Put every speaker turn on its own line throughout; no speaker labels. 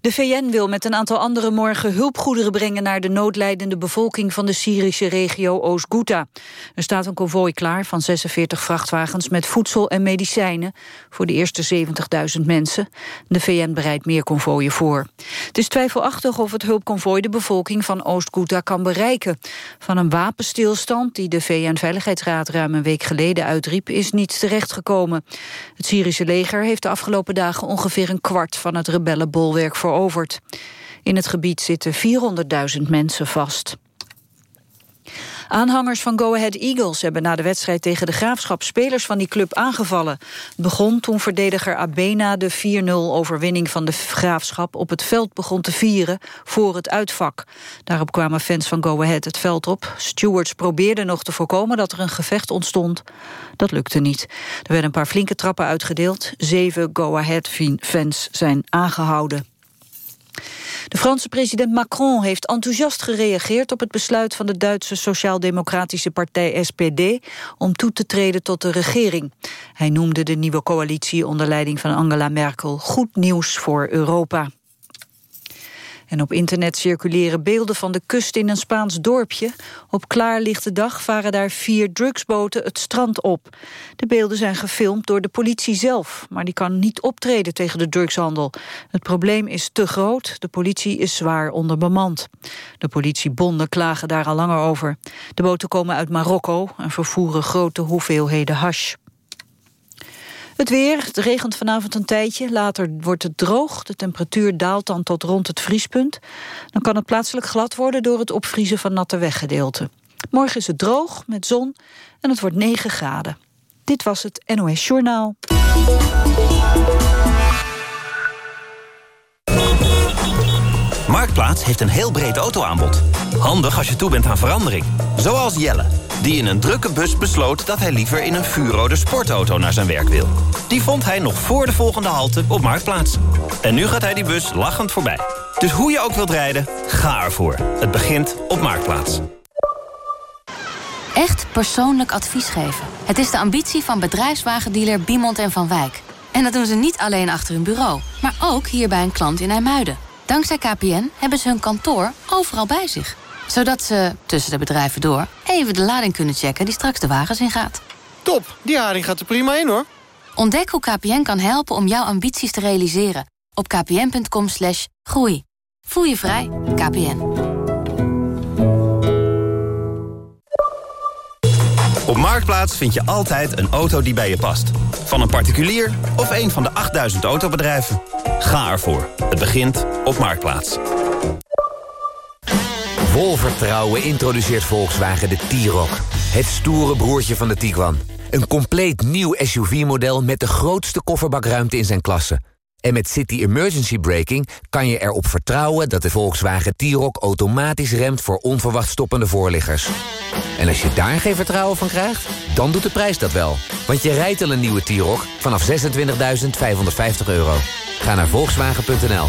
De VN wil met een aantal anderen morgen hulpgoederen brengen... naar de noodlijdende bevolking van de Syrische regio Oost-Ghouta. Er staat een konvooi klaar van 46 vrachtwagens... met voedsel en medicijnen voor de eerste 70.000 mensen. De VN bereidt meer konvooien voor. Het is twijfelachtig of het hulpkonvooi de bevolking van Oost-Ghouta kan bereiken. Van een wapenstilstand die de VN-veiligheidsraad ruim een week geleden uitriep... is niets terechtgekomen. Het Syrische leger heeft de afgelopen dagen ongeveer een kwart... van het rebellenbolwerk veroverd. In het gebied zitten 400.000 mensen vast. Aanhangers van Go Ahead Eagles hebben na de wedstrijd tegen de Graafschap spelers van die club aangevallen. Begon toen verdediger Abena de 4-0 overwinning van de Graafschap op het veld begon te vieren voor het uitvak. Daarop kwamen fans van Go Ahead het veld op. Stewards probeerden nog te voorkomen dat er een gevecht ontstond. Dat lukte niet. Er werden een paar flinke trappen uitgedeeld. Zeven Go Ahead fans zijn aangehouden. De Franse president Macron heeft enthousiast gereageerd op het besluit van de Duitse Sociaal-Democratische Partij SPD om toe te treden tot de regering. Hij noemde de nieuwe coalitie onder leiding van Angela Merkel goed nieuws voor Europa. En op internet circuleren beelden van de kust in een Spaans dorpje. Op klaarlichte dag varen daar vier drugsboten het strand op. De beelden zijn gefilmd door de politie zelf... maar die kan niet optreden tegen de drugshandel. Het probleem is te groot, de politie is zwaar onderbemand. De politiebonden klagen daar al langer over. De boten komen uit Marokko en vervoeren grote hoeveelheden hash. Het weer, het regent vanavond een tijdje. Later wordt het droog. De temperatuur daalt dan tot rond het vriespunt. Dan kan het plaatselijk glad worden door het opvriezen van natte weggedeelten. Morgen is het droog, met zon, en het wordt 9 graden. Dit was het NOS Journaal.
Marktplaats heeft een heel breed autoaanbod. Handig als je toe bent aan verandering. Zoals Jelle, die in een drukke bus besloot... dat hij liever in een vuurrode sportauto naar zijn werk wil. Die vond hij nog voor de volgende halte op Marktplaats. En nu gaat hij die bus lachend voorbij. Dus hoe je ook wilt rijden, ga ervoor. Het begint op Marktplaats.
Echt persoonlijk advies geven. Het is de ambitie van bedrijfswagendealer Biemond en Van Wijk. En dat doen ze niet alleen achter hun bureau, maar ook hier bij een klant in IJmuiden. Dankzij KPN hebben ze hun kantoor overal bij zich. Zodat ze, tussen de bedrijven door, even de lading kunnen checken die straks de wagens ingaat.
Top, die haring gaat er prima in hoor.
Ontdek hoe KPN kan helpen om jouw ambities te realiseren. Op kpn.com slash groei. Voel je vrij, KPN.
Op Marktplaats vind je altijd een auto die bij je past. Van een particulier of een van de 8000 autobedrijven. Ga ervoor. Het begint op Marktplaats.
Vol vertrouwen introduceert Volkswagen de T-Roc. Het stoere broertje van de Tiguan. Een compleet nieuw SUV-model met de grootste kofferbakruimte in zijn klasse. En met City Emergency Braking kan je erop vertrouwen... dat de Volkswagen T-Roc automatisch remt voor onverwacht stoppende voorliggers. En als je daar geen vertrouwen van krijgt, dan doet de prijs dat wel. Want je rijdt al een nieuwe T-Roc vanaf 26.550 euro. Ga naar Volkswagen.nl.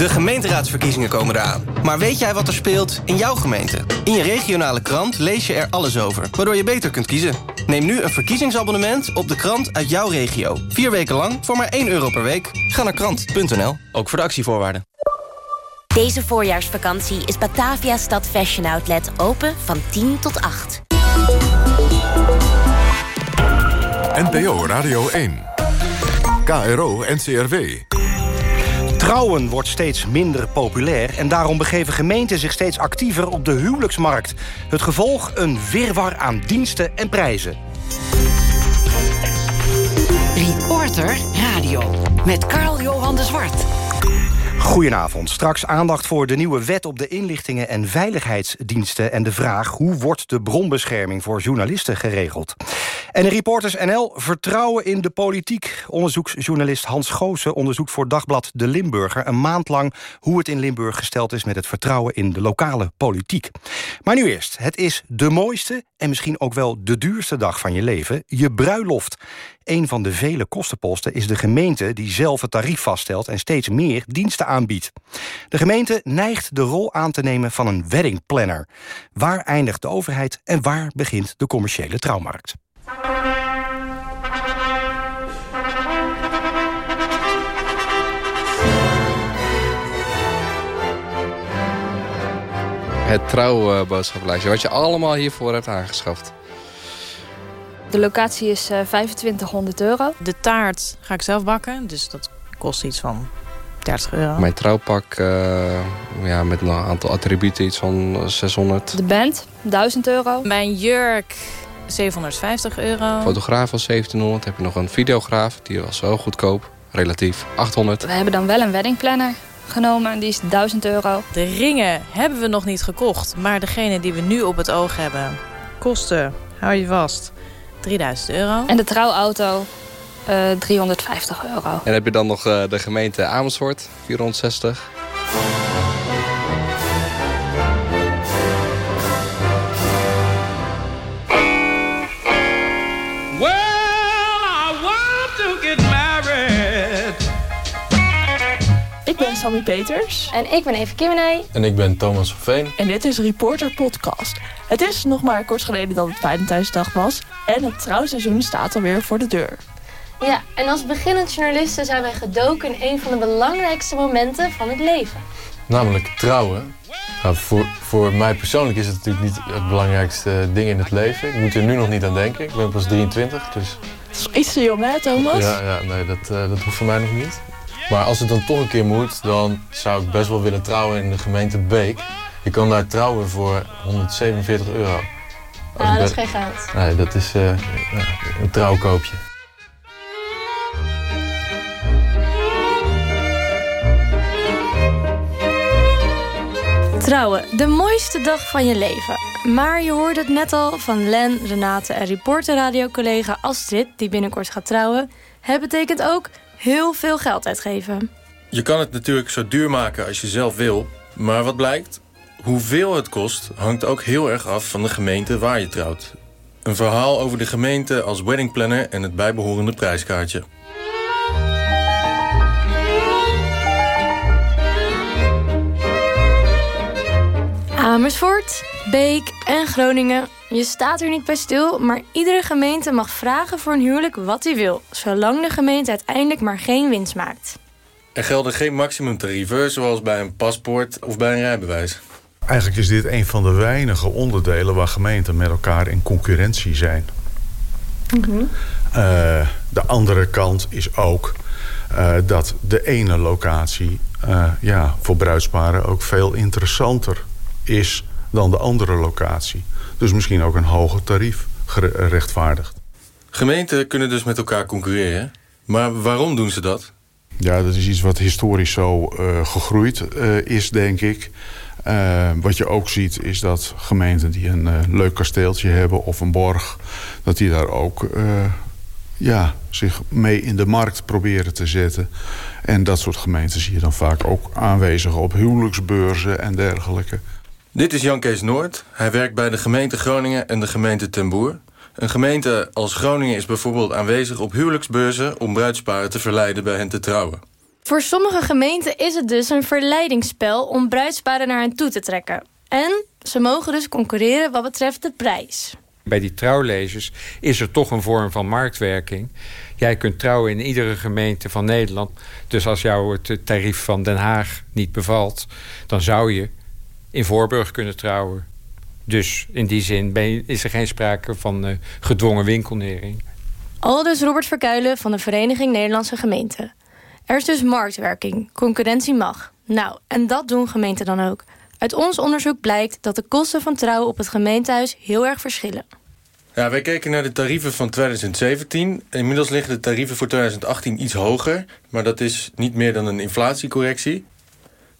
De gemeenteraadsverkiezingen komen eraan. Maar weet jij wat er speelt in jouw gemeente? In je regionale krant lees je er alles over, waardoor je beter kunt kiezen. Neem nu een verkiezingsabonnement op de krant uit jouw regio. Vier weken lang voor maar 1 euro per week. Ga naar krant.nl, ook voor de actievoorwaarden.
Deze voorjaarsvakantie is Batavia Stad Fashion Outlet open van 10 tot 8.
NPO Radio 1. KRO NCRW.
Trouwen wordt steeds minder populair... en daarom begeven gemeenten zich steeds actiever op de huwelijksmarkt. Het gevolg een wirwar aan diensten en prijzen.
Reporter Radio met Carl-Johan de Zwart.
Goedenavond. Straks aandacht voor de nieuwe wet op de inlichtingen en veiligheidsdiensten... en de vraag hoe wordt de bronbescherming voor journalisten geregeld. En in Reporters NL vertrouwen in de politiek. Onderzoeksjournalist Hans Goosen onderzoekt voor Dagblad De Limburger... een maand lang hoe het in Limburg gesteld is... met het vertrouwen in de lokale politiek. Maar nu eerst, het is de mooiste en misschien ook wel de duurste dag van je leven... je bruiloft. Een van de vele kostenposten is de gemeente die zelf het tarief vaststelt... en steeds meer diensten aanbiedt. De gemeente neigt de rol aan te nemen van een weddingplanner. Waar eindigt de overheid en waar begint de commerciële trouwmarkt?
Het trouwboodschappenlijstje, wat je allemaal hiervoor hebt aangeschaft.
De locatie is 2500 euro.
De taart ga ik zelf bakken, dus dat kost iets van 30 euro.
Mijn trouwpak uh, ja, met een aantal attributen iets van 600.
De band, 1000 euro.
Mijn jurk, 750 euro.
Fotograaf was 1700. Heb je nog een videograaf, die was wel goedkoop, relatief 800.
We hebben dan wel een weddingplanner genomen, die is 1000 euro.
De ringen hebben we nog niet gekocht, maar degene die we nu op het oog hebben... kosten, hou je vast, 3000 euro.
En de trouwauto, uh, 350 euro. En
heb je dan nog uh, de gemeente Amersfoort, 460.
Sammy Peters.
En ik ben Eva Kimmenij.
En ik ben Thomas van Veen.
En dit is Reporter Podcast. Het is nog maar kort geleden dat het Valentijnsdag was. En het trouwseizoen staat alweer voor de deur.
Ja, en als beginnend journalisten zijn wij gedoken in een van de belangrijkste momenten van het leven.
Namelijk trouwen. Nou, voor, voor mij persoonlijk is het natuurlijk niet het belangrijkste ding in het leven. Ik moet er nu nog niet aan denken. Ik ben pas 23, dus...
Dat is iets te jong, hè, Thomas?
Ja, ja nee, dat, uh, dat hoeft voor mij nog niet. Maar als het dan toch een keer moet, dan zou ik best wel willen trouwen in de gemeente Beek. Je kan daar trouwen voor 147 euro.
Ah, dat is geen geld.
Nee, dat is uh, een trouwkoopje.
Trouwen, de mooiste dag van je leven. Maar je hoorde het net al van Len, Renate en reporterradio-collega Astrid... die binnenkort gaat trouwen. Het betekent ook heel veel geld uitgeven.
Je kan het natuurlijk zo duur maken als je zelf wil. Maar wat blijkt? Hoeveel het kost hangt ook heel erg af van de gemeente waar je trouwt. Een verhaal over de gemeente als weddingplanner en het bijbehorende prijskaartje.
Amersfoort, Beek en Groningen. Je staat er niet bij stil, maar iedere gemeente mag vragen voor een huwelijk wat hij wil, zolang de gemeente uiteindelijk maar geen winst maakt.
Er gelden geen maximumtarieven, zoals bij een paspoort of bij een rijbewijs.
Eigenlijk is dit een van de weinige onderdelen waar gemeenten met elkaar in concurrentie zijn.
Mhm.
Uh, de andere kant is ook uh, dat de ene locatie uh, ja, voor bruidsparen ook veel interessanter is dan de andere locatie. Dus misschien ook een hoger tarief gerechtvaardigd.
Gemeenten kunnen dus met elkaar concurreren. Maar waarom doen ze dat?
Ja, dat is iets wat historisch zo uh, gegroeid uh, is, denk ik. Uh, wat je ook ziet is dat gemeenten die een leuk kasteeltje hebben of een borg... dat die daar ook ja, zich mee in de markt proberen te zetten. En dat soort gemeenten zie je dan vaak ook aanwezig op huwelijksbeurzen en dergelijke.
Dit is Jan Kees Noord. Hij werkt bij de gemeente Groningen en de gemeente Ten Boer. Een gemeente als Groningen is bijvoorbeeld aanwezig op huwelijksbeurzen... om bruidsparen te verleiden bij hen te trouwen.
Voor sommige gemeenten is het dus een verleidingsspel... om bruidsparen naar hen toe te trekken. En ze mogen dus concurreren wat betreft de prijs.
Bij die trouwlezers is er toch een vorm van marktwerking. Jij kunt trouwen in iedere gemeente van Nederland. Dus als jou het tarief van Den Haag niet bevalt... dan zou je in Voorburg kunnen trouwen. Dus in die zin is er geen sprake van uh, gedwongen winkelnering.
Aldus Robert Verkuilen van de Vereniging Nederlandse Gemeenten. Er is dus marktwerking, concurrentie mag. Nou, en dat doen gemeenten dan ook. Uit ons onderzoek blijkt dat de kosten van trouwen op het gemeentehuis heel erg verschillen.
Ja, wij keken naar de tarieven van 2017. Inmiddels liggen de tarieven voor 2018 iets hoger. Maar dat is niet meer dan een inflatiecorrectie.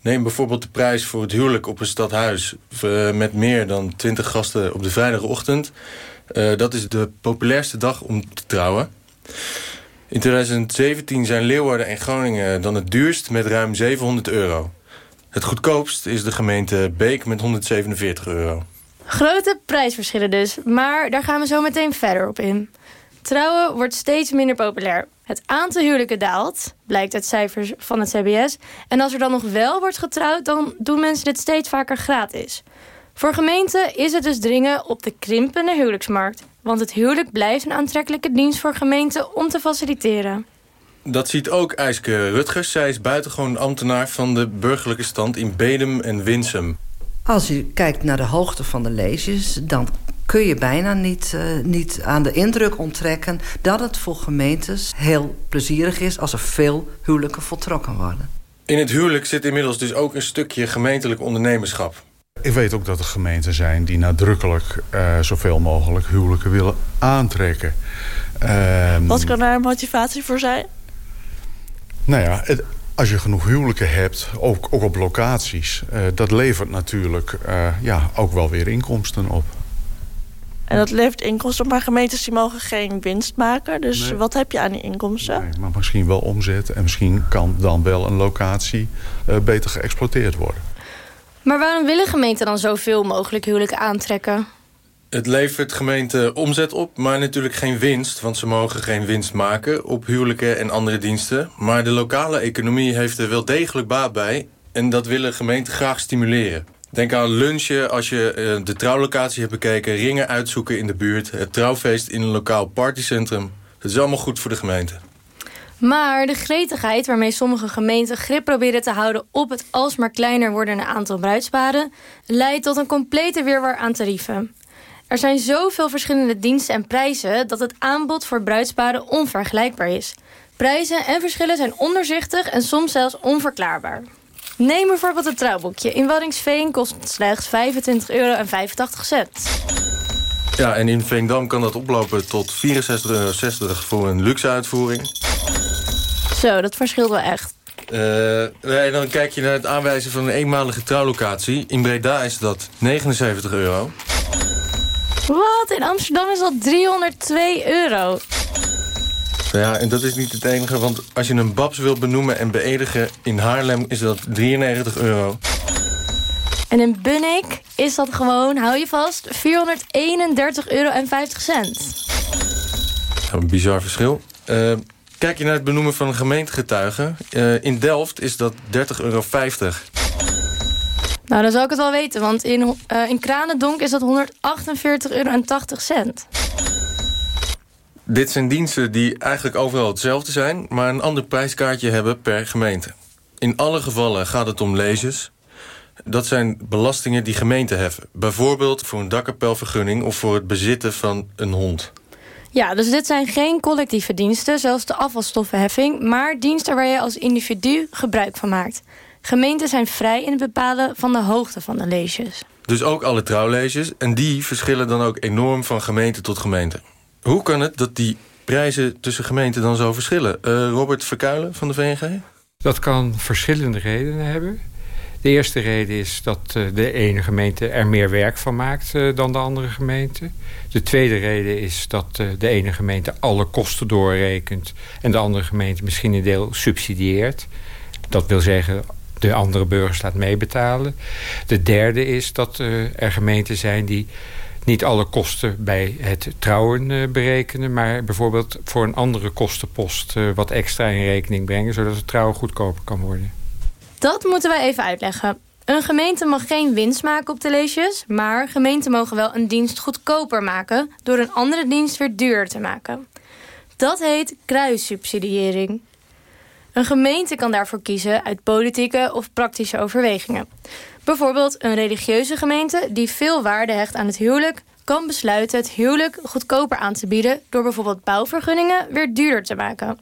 Neem bijvoorbeeld de prijs voor het huwelijk op een stadhuis... eh, met meer dan 20 gasten op de vrijdagochtend. Uh, dat is de populairste dag om te trouwen. In 2017 zijn Leeuwarden en Groningen dan het duurst met ruim 700 euro. Het goedkoopst is de gemeente Beek met 147 euro.
Grote prijsverschillen dus, maar daar gaan we zo meteen verder op in. Trouwen wordt steeds minder populair. Het aantal huwelijken daalt, blijkt uit cijfers van het CBS. En als er dan nog wel wordt getrouwd, dan doen mensen dit steeds vaker gratis. Voor gemeenten is het dus dringen op de krimpende huwelijksmarkt. Want het huwelijk blijft een aantrekkelijke dienst voor gemeenten om te faciliteren.
Dat ziet ook Eiske Rutgers. Zij is buitengewoon ambtenaar van de burgerlijke stand in Bedum en Winsum.
Als u kijkt naar de hoogte van de leesjes... dan kun je bijna niet, uh, niet aan de indruk onttrekken... dat het voor gemeentes heel plezierig is... als er veel huwelijken voltrokken worden.
In het huwelijk zit inmiddels dus ook een stukje gemeentelijk ondernemerschap.
Ik weet ook dat er gemeenten zijn die nadrukkelijk uh, zoveel mogelijk huwelijken willen aantrekken.
Uh, Wat kan daar een motivatie voor zijn?
Nou ja, het, als je genoeg huwelijken hebt, ook, ook op locaties... Uh, dat levert natuurlijk uh, ja, ook wel weer inkomsten op.
En dat levert inkomsten op, maar gemeentes die mogen geen winst maken. Dus nee. wat heb je aan die inkomsten?
Nee, maar misschien wel omzet. En misschien kan dan wel een locatie uh, beter geëxploiteerd worden.
Maar waarom willen gemeenten dan zoveel mogelijk huwelijken aantrekken?
Het levert gemeenten omzet op, maar natuurlijk geen winst. Want ze mogen geen winst maken op huwelijken en andere diensten. Maar de lokale economie heeft er wel degelijk baat bij. En dat willen gemeenten graag stimuleren. Denk aan lunchen als je de trouwlocatie hebt bekeken... ringen uitzoeken in de buurt, het trouwfeest in een lokaal partycentrum. Het is allemaal goed voor de gemeente.
Maar de gretigheid waarmee sommige gemeenten grip proberen te houden... op het alsmaar kleiner wordende aantal bruidsparen... leidt tot een complete weerwar aan tarieven. Er zijn zoveel verschillende diensten en prijzen... dat het aanbod voor bruidsparen onvergelijkbaar is. Prijzen en verschillen zijn ondoorzichtig en soms zelfs onverklaarbaar. Neem bijvoorbeeld het trouwboekje. In Waddingsveen kost het slechts 25,85 euro.
Ja, en in Veendam kan dat oplopen tot 64,60 euro voor een luxe uitvoering.
Zo, dat verschilt wel echt.
Uh, en dan kijk je naar het aanwijzen van een eenmalige trouwlocatie. In Breda is dat 79 euro.
Wat? In Amsterdam is dat 302 euro.
Ja, en dat is niet het enige, want als je een babs wil benoemen en beëdigen in Haarlem is dat 93 euro.
En in Bunnik is dat gewoon, hou je vast, 431,50 euro.
een bizar verschil. Uh, kijk je naar het benoemen van een gemeentegetuige. Uh, in Delft is dat 30,50 euro.
Nou, dan zou ik het wel weten, want in, uh, in Kranendonk is dat 148,80 euro.
Dit zijn diensten die eigenlijk overal hetzelfde zijn... maar een ander prijskaartje hebben per gemeente. In alle gevallen gaat het om leges. Dat zijn belastingen die gemeenten heffen. Bijvoorbeeld voor een dakkapelvergunning... of voor het bezitten van een hond.
Ja, dus dit zijn geen collectieve diensten, zoals de afvalstoffenheffing... maar diensten waar je als individu gebruik van maakt. Gemeenten zijn vrij in het bepalen van de hoogte van de leges.
Dus ook alle trouwleges. En die verschillen dan ook enorm van gemeente tot gemeente. Hoe kan het dat die prijzen tussen gemeenten dan zo verschillen? Uh, Robert Verkuilen van de VNG?
Dat kan verschillende redenen hebben. De eerste reden is dat uh, de ene gemeente er meer werk van maakt uh, dan de andere gemeente. De tweede reden is dat de ene gemeente alle kosten doorrekent... en de andere gemeente misschien een deel subsidieert. Dat wil zeggen de andere burgers laat meebetalen. De derde is dat er gemeenten zijn die niet alle kosten bij het trouwen uh, berekenen... maar bijvoorbeeld voor een andere kostenpost uh, wat extra in rekening brengen... zodat het trouwen goedkoper kan worden.
Dat moeten wij even uitleggen. Een gemeente mag geen winst maken op de leesjes... maar gemeenten mogen wel een dienst goedkoper maken... door een andere dienst weer duurder te maken. Dat heet kruissubsidiëring. Een gemeente kan daarvoor kiezen uit politieke of praktische overwegingen. Bijvoorbeeld een religieuze gemeente die veel waarde hecht aan het huwelijk... kan besluiten het huwelijk goedkoper aan te bieden... door bijvoorbeeld bouwvergunningen weer duurder te maken.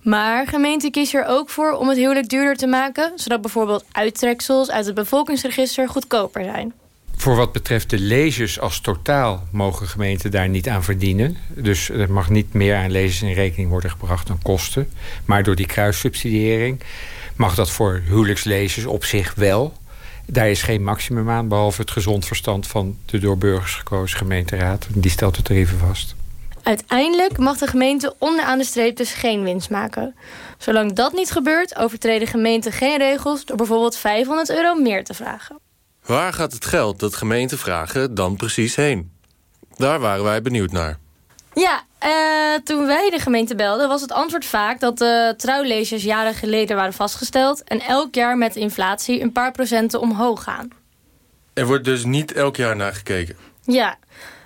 Maar gemeenten kiezen er ook voor om het huwelijk duurder te maken... zodat bijvoorbeeld uittreksels uit het bevolkingsregister goedkoper zijn.
Voor wat betreft de lezers als totaal mogen gemeenten daar niet aan verdienen. Dus er mag niet meer aan lezers in rekening worden gebracht dan kosten. Maar door die kruissubsidiëring mag dat voor huwelijkslezers op zich wel. Daar is geen maximum aan, behalve het gezond verstand van de door burgers gekozen gemeenteraad. Die stelt de tarieven vast.
Uiteindelijk mag de gemeente onderaan de streep dus geen winst maken. Zolang dat niet gebeurt, overtreden gemeenten geen regels door bijvoorbeeld 500 euro meer te vragen.
Waar gaat het geld dat gemeenten vragen dan precies heen? Daar waren wij benieuwd naar.
Ja, uh, toen wij de gemeente belden was het antwoord vaak dat de trouwleesjes jaren geleden waren vastgesteld en elk jaar met inflatie een paar procenten omhoog gaan.
Er wordt dus niet elk jaar naar gekeken?
Ja,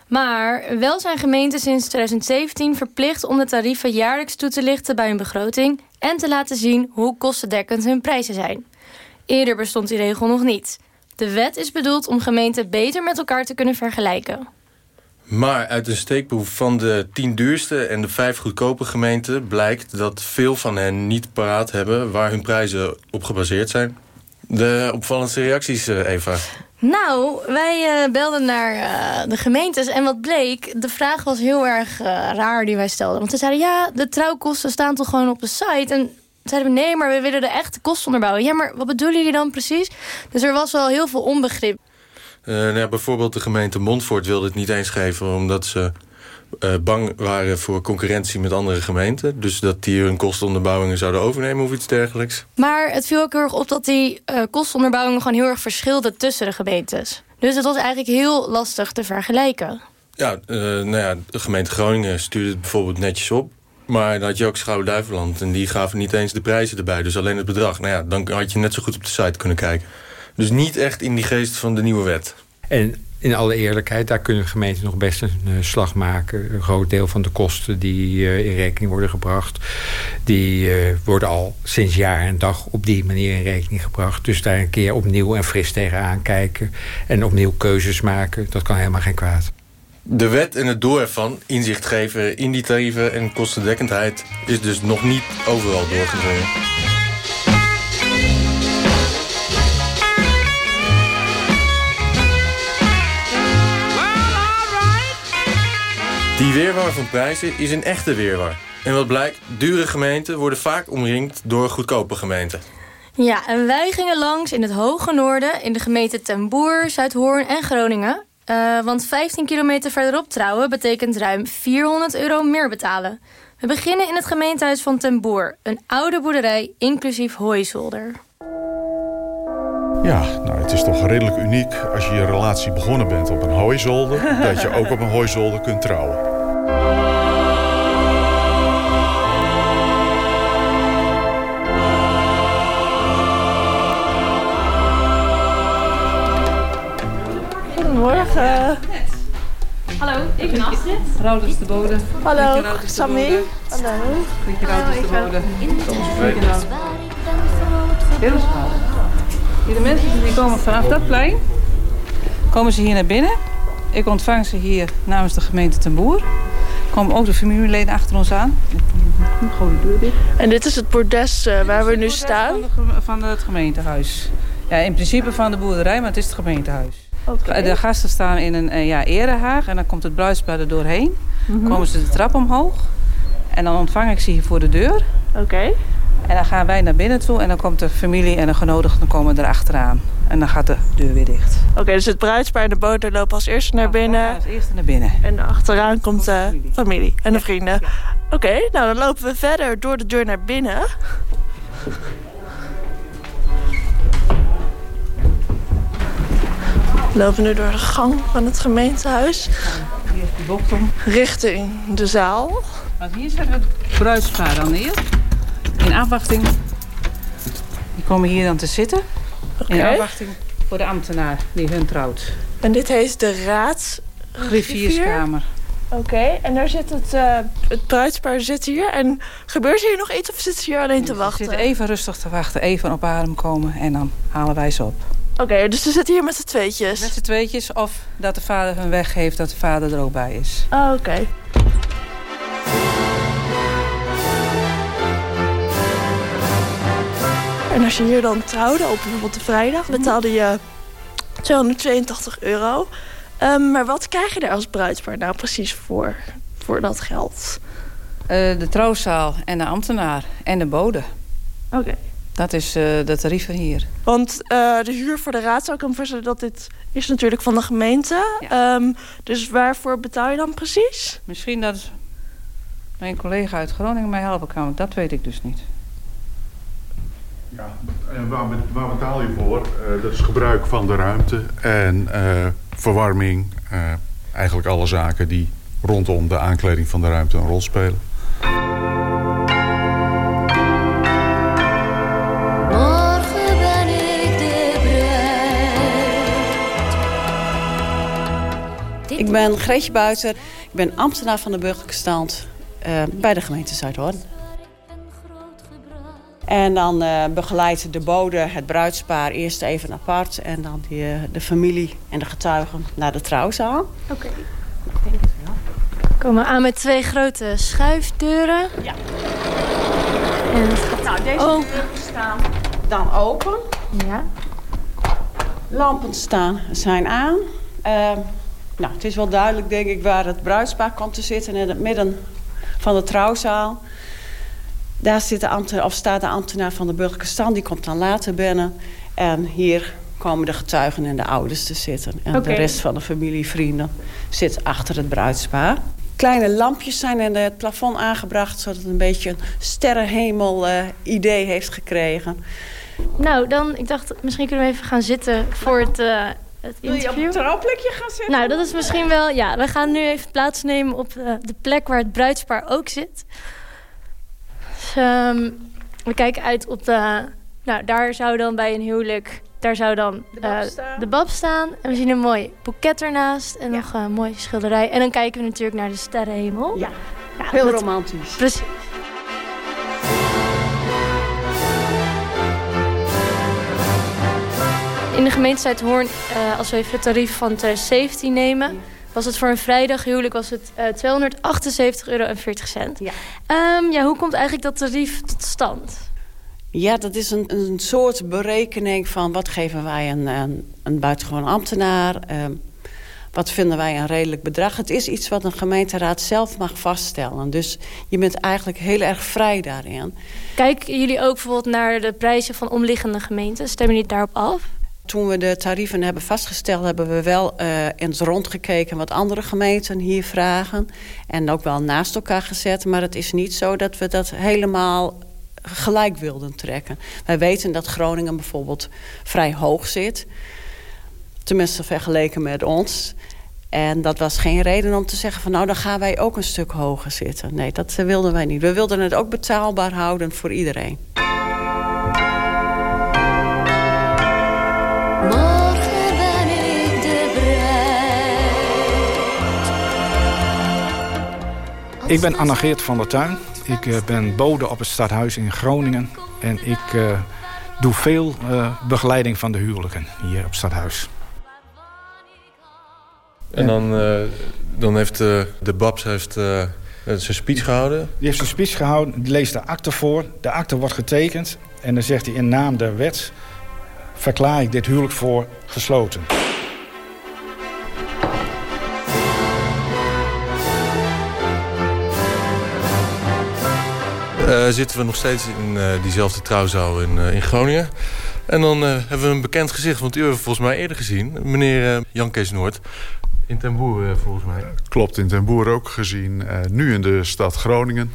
maar wel zijn gemeenten sinds 2017 verplicht om de tarieven jaarlijks toe te lichten bij hun begroting en te laten zien hoe kostendekkend hun prijzen zijn. Eerder bestond die regel nog niet. De wet is bedoeld om gemeenten beter met elkaar te kunnen vergelijken.
Maar uit een steekproef van de tien duurste en de vijf goedkope gemeenten... blijkt dat veel van hen niet paraat hebben waar hun prijzen op gebaseerd zijn. De opvallendste reacties, eh, Eva?
Nou, wij uh, belden naar uh, de gemeentes en wat bleek... de vraag was heel erg raar die wij stelden. Want ze zeiden, ja, de trouwkosten staan toch gewoon op de site... En zeiden we, nee, maar we willen de echte kosten onderbouwen. Ja, maar wat bedoelen jullie dan precies? Dus er was wel heel veel onbegrip.
Uh, nou, bijvoorbeeld de gemeente Montfort wilde het niet eens geven... omdat ze uh, bang waren voor concurrentie met andere gemeenten. Dus dat die hun kostenonderbouwingen zouden overnemen of iets dergelijks.
Maar het viel ook heel erg op dat die uh, kostenonderbouwingen... gewoon heel erg verschilden tussen de gemeentes. Dus het was eigenlijk heel lastig te vergelijken.
Ja, nou ja, de gemeente Groningen stuurde het bijvoorbeeld netjes op. Maar dan had je ook Schouwen-Duiveland. En die gaven niet eens de prijzen erbij. Dus alleen het bedrag. Nou ja, dan had je net zo goed op de site kunnen kijken. Dus niet echt in die geest van de nieuwe wet.
En in alle eerlijkheid, daar kunnen gemeenten nog best een uh, slag maken. Een groot deel van de kosten die uh, in rekening worden gebracht... die uh, worden al sinds jaar en dag op die manier in rekening gebracht. Dus daar een keer opnieuw en fris tegenaan kijken... en opnieuw keuzes maken, dat kan helemaal geen kwaad.
De wet en het doel ervan, inzicht geven in die tarieven en kostendekkendheid... is dus nog niet overal doorgedrongen. Weerwar van prijzen is een echte weerwar. En wat blijkt, dure gemeenten worden vaak omringd door goedkope gemeenten.
Ja, en wij gingen langs in het hoge noorden... in de gemeenten Ten Boer, Zuidhoorn en Groningen... Uh, want 15 kilometer verderop trouwen betekent ruim 400 euro meer betalen. We beginnen in het gemeentehuis van Ten Boer. Een oude boerderij, inclusief hooizolder.
Ja, nou, het is toch redelijk uniek als je je relatie begonnen bent op een hooizolder... dat je ook op een hooizolder kunt trouwen.
Goedemorgen.
Hallo, ik ben Astrid.
Rouders de Bode.
Hallo, Sammy.
Hallo. Vriendje Rouders de Bode. Heel schade. Hier de mensen die komen vanaf dat plein, komen ze hier naar binnen. Ik ontvang ze hier namens de gemeente Ten Boer. Komen ook de familieleden achter ons aan. Gooi de deur dicht.
En dit is het bordes uh, waar we nu staan?
Van, de, van het gemeentehuis. Ja, in principe van de boerderij, maar het is het gemeentehuis.
Okay.
De gasten staan in een ja, erehaag en dan komt het bruidspaar er doorheen. Mm -hmm. Komen ze de trap omhoog en dan ontvang ik ze hier voor de deur.
Oké. Okay.
En dan gaan wij naar binnen toe en dan komt de familie en de genodigden komen erachteraan. En dan gaat de deur weer dicht.
Oké, okay, dus het bruidspaar en de boter lopen als eerste naar binnen.
Ja, als eerste naar binnen.
En achteraan komt de familie, familie en de vrienden. Ja. Oké, okay, nou dan lopen we verder door de deur naar binnen. We lopen nu door de gang van het gemeentehuis.
Hier is de bocht om.
Richting de zaal.
Want hier zetten we het bruidspaar dan neer. In afwachting. Die komen hier dan te zitten.
Okay.
In afwachting voor de ambtenaar die hun trouwt.
En dit heet de raads...
Griffierskamer.
Oké, okay. en daar zit het, uh, het bruidspaar zit hier. En gebeurt hier nog iets of zit ze hier alleen te wachten?
Ze zitten even rustig te wachten, even op adem komen en dan halen wij ze op.
Oké, okay, dus ze zitten hier met z'n tweetjes?
Met z'n tweetjes of dat de vader hun weggeeft dat de vader er ook bij is.
Oh, oké. Okay. En als je hier dan trouwde, op bijvoorbeeld de vrijdag, betaalde je 282 euro. Um, maar wat krijg je daar als bruidspaar nou precies voor, voor dat geld?
Uh, de trouwzaal en de ambtenaar en de bode.
Oké. Okay.
Dat is uh, de tarieven hier.
Want uh, de huur voor de raad zou ik me voorstellen dat dit is natuurlijk van de gemeente. Ja. Um, dus waarvoor betaal je dan precies?
Misschien dat mijn collega uit Groningen mij helpen kan. Dat weet ik dus niet.
Ja, en waar, waar betaal je voor? Uh, dat is gebruik van de ruimte en verwarming. eigenlijk alle zaken die rondom de aankleding van de ruimte een rol spelen.
Ik ben Greetje Buiter. Ik ben ambtenaar van de burgerlijke stand uh, bij de gemeente Zuidhoorn. En dan uh, begeleidt de bode het bruidspaar eerst even apart... en dan die, uh, de familie en de getuigen naar de trouwzaal.
Oké. Okay. We komen aan met twee grote schuifdeuren.
Ja. En... Nou, deze deuren staan dan open.
Ja.
Lampen staan, zijn aan. Uh, nou, het is wel duidelijk, denk ik, waar het bruidspaar komt te zitten... in het midden van de trouwzaal. Daar zit de ambtenaar, of staat de ambtenaar van de burgerlijke stand. Die komt dan later binnen. En hier komen de getuigen en de ouders te zitten. En okay. de rest van de familie, vrienden, zit achter het bruidspaar. Kleine lampjes zijn in het plafond aangebracht... zodat het een beetje een sterrenhemel-idee uh, heeft gekregen.
Nou, dan, ik dacht, misschien kunnen we even gaan zitten voor het... Uh het
Wil je op het trouwplekje gaan zitten?
Nou, dat is misschien wel... Ja, we gaan nu even plaatsnemen op uh, de plek waar het bruidspaar ook zit. Dus, um, we kijken uit op de... Nou, daar zou dan bij een huwelijk... Daar zou dan
de bab, uh, staan.
De bab staan. En we zien een mooi boeket ernaast. En ja. nog een mooie schilderij. En dan kijken we natuurlijk naar de sterrenhemel.
Ja, ja heel romantisch.
Precies. In de gemeente Zuidhoorn, uh, als we even het tarief van 2017 nemen... Was het voor een vrijdag huwelijk was het uh, 278,40 euro. Ja. Um, ja, hoe komt eigenlijk dat tarief tot stand?
Ja, dat is een, een soort berekening van wat geven wij een, een, een buitengewoon ambtenaar... Um, wat vinden wij een redelijk bedrag? Het is iets wat een gemeenteraad zelf mag vaststellen. Dus je bent eigenlijk heel erg vrij daarin.
Kijken jullie ook bijvoorbeeld naar de prijzen van omliggende gemeenten? Stemmen jullie daarop af?
Toen we de tarieven hebben vastgesteld... hebben we wel uh, in het rond gekeken wat andere gemeenten hier vragen. En ook wel naast elkaar gezet. Maar het is niet zo dat we dat helemaal gelijk wilden trekken. Wij weten dat Groningen bijvoorbeeld vrij hoog zit. Tenminste vergeleken met ons. En dat was geen reden om te zeggen van nou dan gaan wij ook een stuk hoger zitten. Nee, dat wilden wij niet. We wilden het ook betaalbaar houden voor iedereen.
Ik ben Anna Geert van der Tuin. Ik uh, ben bode op het stadhuis in Groningen. En ik uh, doe veel uh, begeleiding van de huwelijken hier op het stadhuis.
En dan, dan heeft de Babs heeft, zijn speech gehouden?
Die heeft zijn speech gehouden, die leest de akte voor. De akte wordt getekend en dan zegt hij in naam der wet... verklaar ik dit huwelijk voor gesloten.
Zitten we nog steeds in uh, diezelfde trouwzaal in, uh, in Groningen. En dan hebben we een bekend gezicht, want u heeft volgens mij eerder gezien. Meneer Jan Kees Noord. In Ten Boer volgens mij.
Klopt, in Ten Boer ook gezien. nu in de stad Groningen.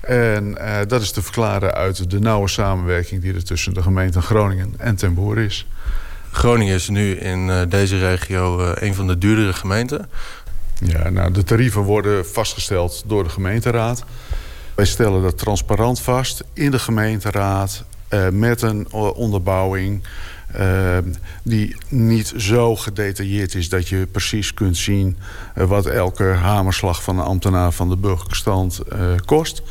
En dat is te verklaren uit de nauwe samenwerking... die er tussen de gemeente Groningen en Ten Boer is.
Groningen is nu in deze regio een van de duurdere gemeenten.
Ja, nou, de tarieven worden vastgesteld door de gemeenteraad. Wij stellen dat transparant vast in de gemeenteraad... Uh, met een onderbouwing uh, die niet zo gedetailleerd is... dat je precies kunt zien wat elke hamerslag van een ambtenaar van de burgerlijke stand kost.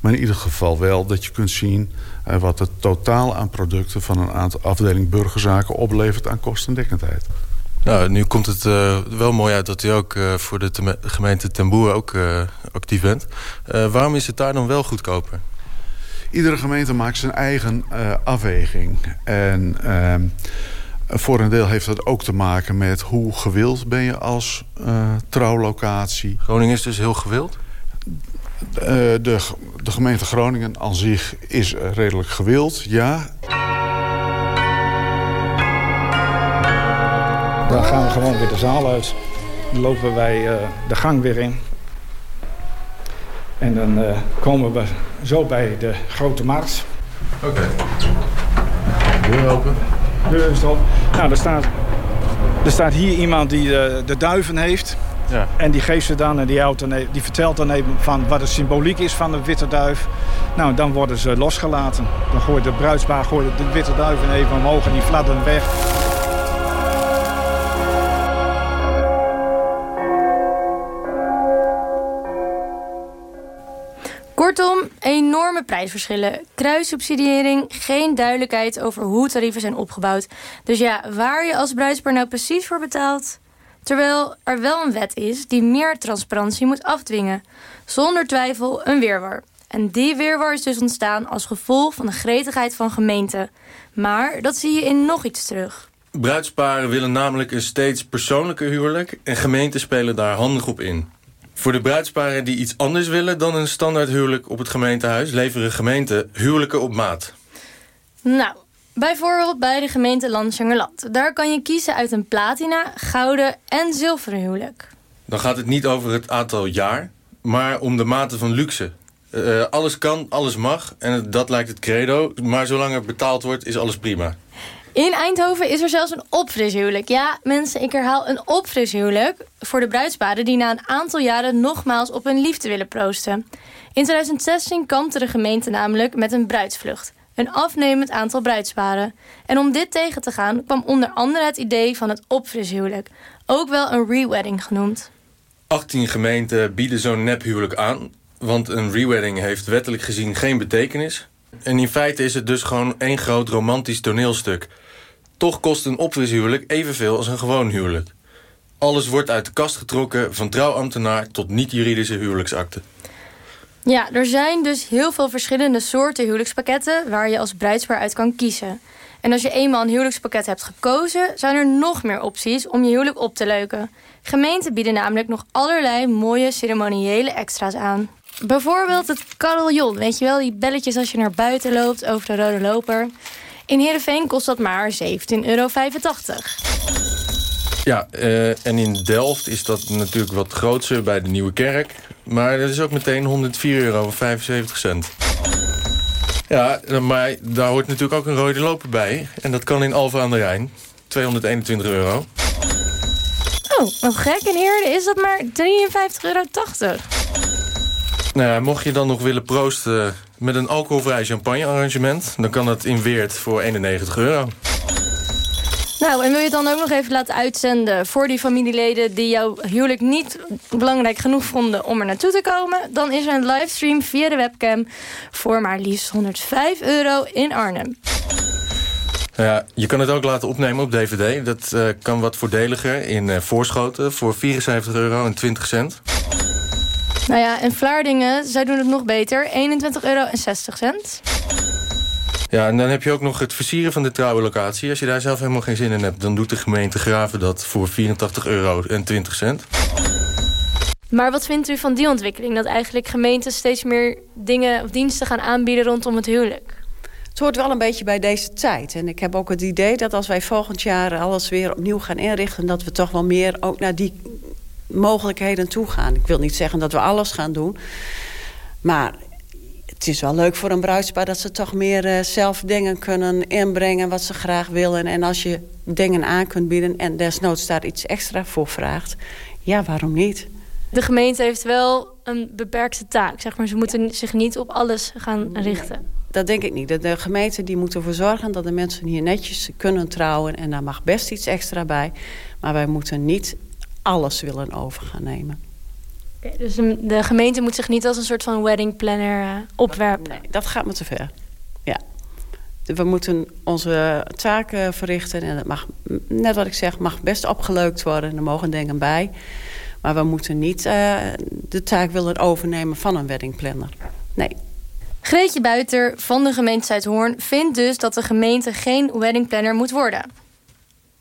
Maar in ieder geval wel dat je kunt zien... wat het totaal aan producten van een aantal afdeling burgerzaken oplevert aan kostendekkendheid.
Nou, nu komt het uh, wel mooi uit dat u ook uh, voor de gemeente Ten Boer ook uh, actief bent. waarom is het daar dan wel goedkoper?
Iedere gemeente maakt zijn eigen afweging. En ehm, voor een deel heeft dat ook te maken met hoe gewild ben je als trouwlocatie.
Groningen is dus heel gewild?
De, de gemeente Groningen aan zich is redelijk gewild, ja.
Dan gaan we gewoon weer de zaal uit. Dan lopen wij uh, de gang weer in. En dan uh, komen we zo bij de grote markt.
Oké. Okay. Deur open.
Deur is open. Nou, er staat, er staat hier iemand die de, de duiven heeft. Ja. En die geeft ze dan en die, dan, e- die vertelt dan even van wat de symboliek is van de witte duif. Nou, dan worden ze losgelaten. Dan gooit de bruidsbaar gooit de witte duiven even omhoog en die fladderen weg.
Kortom, enorme prijsverschillen, kruissubsidiëring, geen duidelijkheid over hoe tarieven zijn opgebouwd. Dus ja, waar je als bruidspaar nou precies voor betaalt? Terwijl er wel een wet is die meer transparantie moet afdwingen. Zonder twijfel een weerwar. En die weerwar is dus ontstaan als gevolg van de gretigheid van gemeenten. Maar dat zie je in nog iets terug.
Bruidsparen willen namelijk een steeds persoonlijker huwelijk... en gemeenten spelen daar handig op in. Voor de bruidsparen die iets anders willen dan een standaard huwelijk op het gemeentehuis... leveren gemeenten huwelijken op maat.
Nou, bijvoorbeeld bij de gemeente Landsingerland. Daar kan je kiezen uit een platina, gouden en zilveren huwelijk.
Dan gaat het niet over het aantal jaar, maar om de mate van luxe. Uh, alles kan, alles mag en dat lijkt het credo. Maar zolang er betaald wordt, is alles prima.
In Eindhoven is er zelfs een opfrishuwelijk. Ja, mensen, ik herhaal een opfrishuwelijk voor de bruidsparen... die na een aantal jaren nogmaals op hun liefde willen proosten. In 2016 kampte de gemeente namelijk met een bruidsvlucht. Een afnemend aantal bruidsparen. En om dit tegen te gaan kwam onder andere het idee van het opfrishuwelijk. Ook wel een rewedding genoemd.
18 gemeenten bieden zo'n nephuwelijk aan... want een rewedding heeft wettelijk gezien geen betekenis... En in feite is het dus gewoon één groot romantisch toneelstuk. Toch kost een opfrishuwelijk evenveel als een gewoon huwelijk. Alles wordt uit de kast getrokken, van trouwambtenaar tot niet-juridische huwelijksakte.
Ja, er zijn dus heel veel verschillende soorten huwelijkspakketten... waar je als bruidspaar uit kan kiezen. En als je eenmaal een huwelijkspakket hebt gekozen... zijn er nog meer opties om je huwelijk op te leuken. Gemeenten bieden namelijk nog allerlei mooie ceremoniële extra's aan. Bijvoorbeeld het carillon. Weet je wel, die belletjes als je naar buiten loopt over de rode loper. In Heerenveen kost dat maar 17,85 euro.
Ja, uh, en in Delft is dat natuurlijk wat groter bij de Nieuwe Kerk. Maar dat is ook meteen 104,75 euro. Ja, maar daar hoort natuurlijk ook een rode loper bij. En dat kan in Alphen aan de Rijn. 221 euro.
Oh, wat gek. In Heerden is dat maar 53,80 euro.
Nou ja, mocht je dan nog willen proosten met een alcoholvrij champagne-arrangement... dan kan dat in Weert voor 91 euro.
Nou, en wil je het dan ook nog even laten uitzenden... voor die familieleden die jouw huwelijk niet belangrijk genoeg vonden... om er naartoe te komen? Dan is er een livestream via de webcam... voor maar liefst 105 euro in Arnhem.
Nou ja, je kan het ook laten opnemen op DVD. Dat uh, kan wat voordeliger in uh, voorschoten voor 74 euro en 20 cent.
Nou ja, en Vlaardingen, zij doen het nog beter. 21,60 euro.
Ja, en dan heb je ook nog het versieren van de trouwenlocatie. Als je daar zelf helemaal geen zin in hebt... dan doet de gemeente Graven dat voor 84 euro en 20 cent.
Maar wat vindt u van die ontwikkeling? Dat eigenlijk gemeenten steeds meer dingen of diensten gaan aanbieden rondom het huwelijk?
Het hoort wel een beetje bij deze tijd. En ik heb ook het idee dat als wij volgend jaar alles weer opnieuw gaan inrichten... dat we toch wel meer ook naar die mogelijkheden toe gaan. Ik wil niet zeggen dat we alles gaan doen. Maar het is wel leuk voor een bruidspaar dat ze toch meer uh, zelf dingen kunnen inbrengen wat ze graag willen. En als je dingen aan kunt bieden en desnoods daar iets extra voor vraagt, ja, waarom niet?
De gemeente heeft wel een beperkte taak, zeg maar. Ze moeten zich niet op alles gaan richten.
Dat denk ik niet. De gemeente die moet ervoor zorgen dat de mensen hier netjes kunnen trouwen. En daar mag best iets extra bij. Maar wij moeten niet alles willen over gaan nemen.
Okay, dus de gemeente moet zich niet als een soort van wedding planner uh, opwerpen?
Nee, dat gaat me te ver. Ja. We moeten onze taken verrichten. En dat mag, net wat ik zeg, mag best opgeleukt worden. Er mogen dingen bij. Maar we moeten niet uh, de taak willen overnemen van een wedding planner. Nee.
Greetje Buiter van de gemeente Zuidhoorn vindt dus dat de gemeente geen wedding planner moet worden.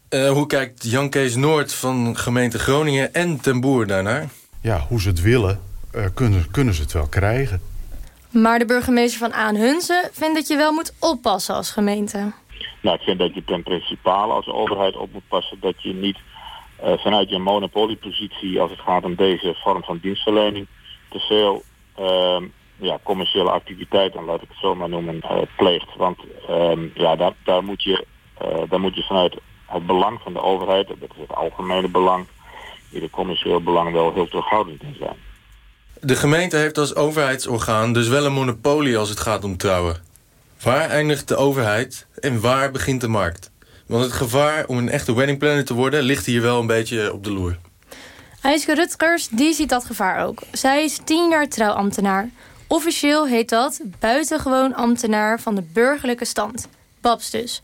Uh, hoe kijkt Jan Kees Noord van gemeente Groningen en Ten Boer daarnaar?
Ja, hoe ze het willen. eh, kunnen, kunnen ze het wel krijgen.
Maar de burgemeester van Aanhunzen vindt dat je wel moet oppassen als gemeente.
Nou, ik vind dat je ten principale als overheid op moet passen dat je niet uh, vanuit je monopoliepositie als het gaat om deze vorm van dienstverlening te veel uh, ja, commerciële activiteiten, laat ik het zo maar noemen, uh, pleegt. Want um, ja, daar, daar, moet je, daar moet je vanuit het belang van de overheid, dat is het algemene belang, ieder commercieel belang wel heel terughoudend in zijn.
De gemeente heeft als overheidsorgaan dus wel een monopolie als het gaat om trouwen. Waar eindigt de overheid en waar begint de markt? Want het gevaar om een echte weddingplanner te worden... ligt hier wel een beetje op de loer.
Eiske Rutgers die ziet dat gevaar ook. Zij is tien jaar trouwambtenaar. Officieel heet dat buitengewoon ambtenaar van de burgerlijke stand. Babs dus.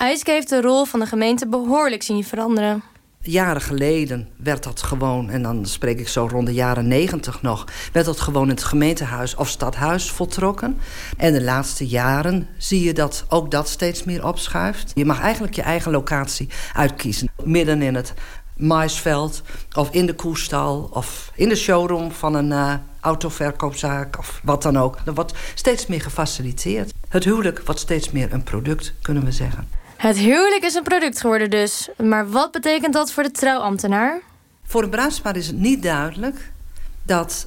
Eiske heeft de rol van de gemeente behoorlijk zien veranderen.
Jaren geleden werd dat gewoon, en dan spreek ik zo rond de jaren negentig nog... werd dat gewoon in het gemeentehuis of stadhuis voltrokken. En de laatste jaren zie je dat ook dat steeds meer opschuift. Je mag eigenlijk je eigen locatie uitkiezen. Midden in het maisveld, of in de koestal... of in de showroom van een uh, autoverkoopzaak of wat dan ook. Er wordt steeds meer gefaciliteerd. Het huwelijk wordt steeds meer een product, kunnen we zeggen.
Het huwelijk is een product geworden dus. Maar wat betekent dat voor de trouwambtenaar?
Voor de bruidspaar is het niet duidelijk dat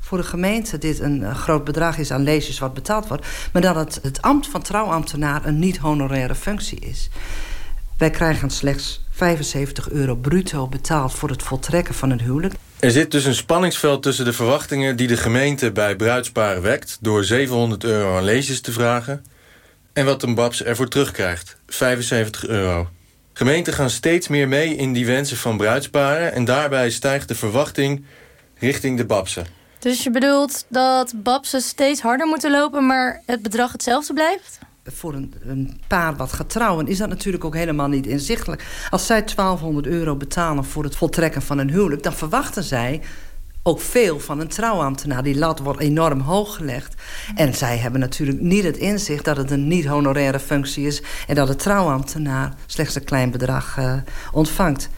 voor de gemeente dit een groot bedrag is aan leesjes wat betaald wordt... maar dat het, het ambt van trouwambtenaar een niet-honoraire functie is. Wij krijgen slechts 75 euro bruto betaald voor het voltrekken van een huwelijk.
Er zit dus een spanningsveld tussen de verwachtingen die de gemeente bij bruidsparen wekt... door 700 euro aan leesjes te vragen en wat een babs ervoor terugkrijgt, 75 euro. Gemeenten gaan steeds meer mee in die wensen van bruidsparen... en daarbij stijgt de verwachting richting de babsen.
Dus je bedoelt dat babsen steeds harder moeten lopen... maar het bedrag hetzelfde blijft?
Voor een, een paar wat gaat trouwen is dat natuurlijk ook helemaal niet inzichtelijk. Als zij 1200 euro betalen voor het voltrekken van een huwelijk... dan verwachten zij ook veel van een trouwambtenaar. Die lat wordt enorm hoog gelegd. En zij hebben natuurlijk niet het inzicht dat het een niet-honoraire functie is... en dat de trouwambtenaar slechts een klein bedrag uh, ontvangt.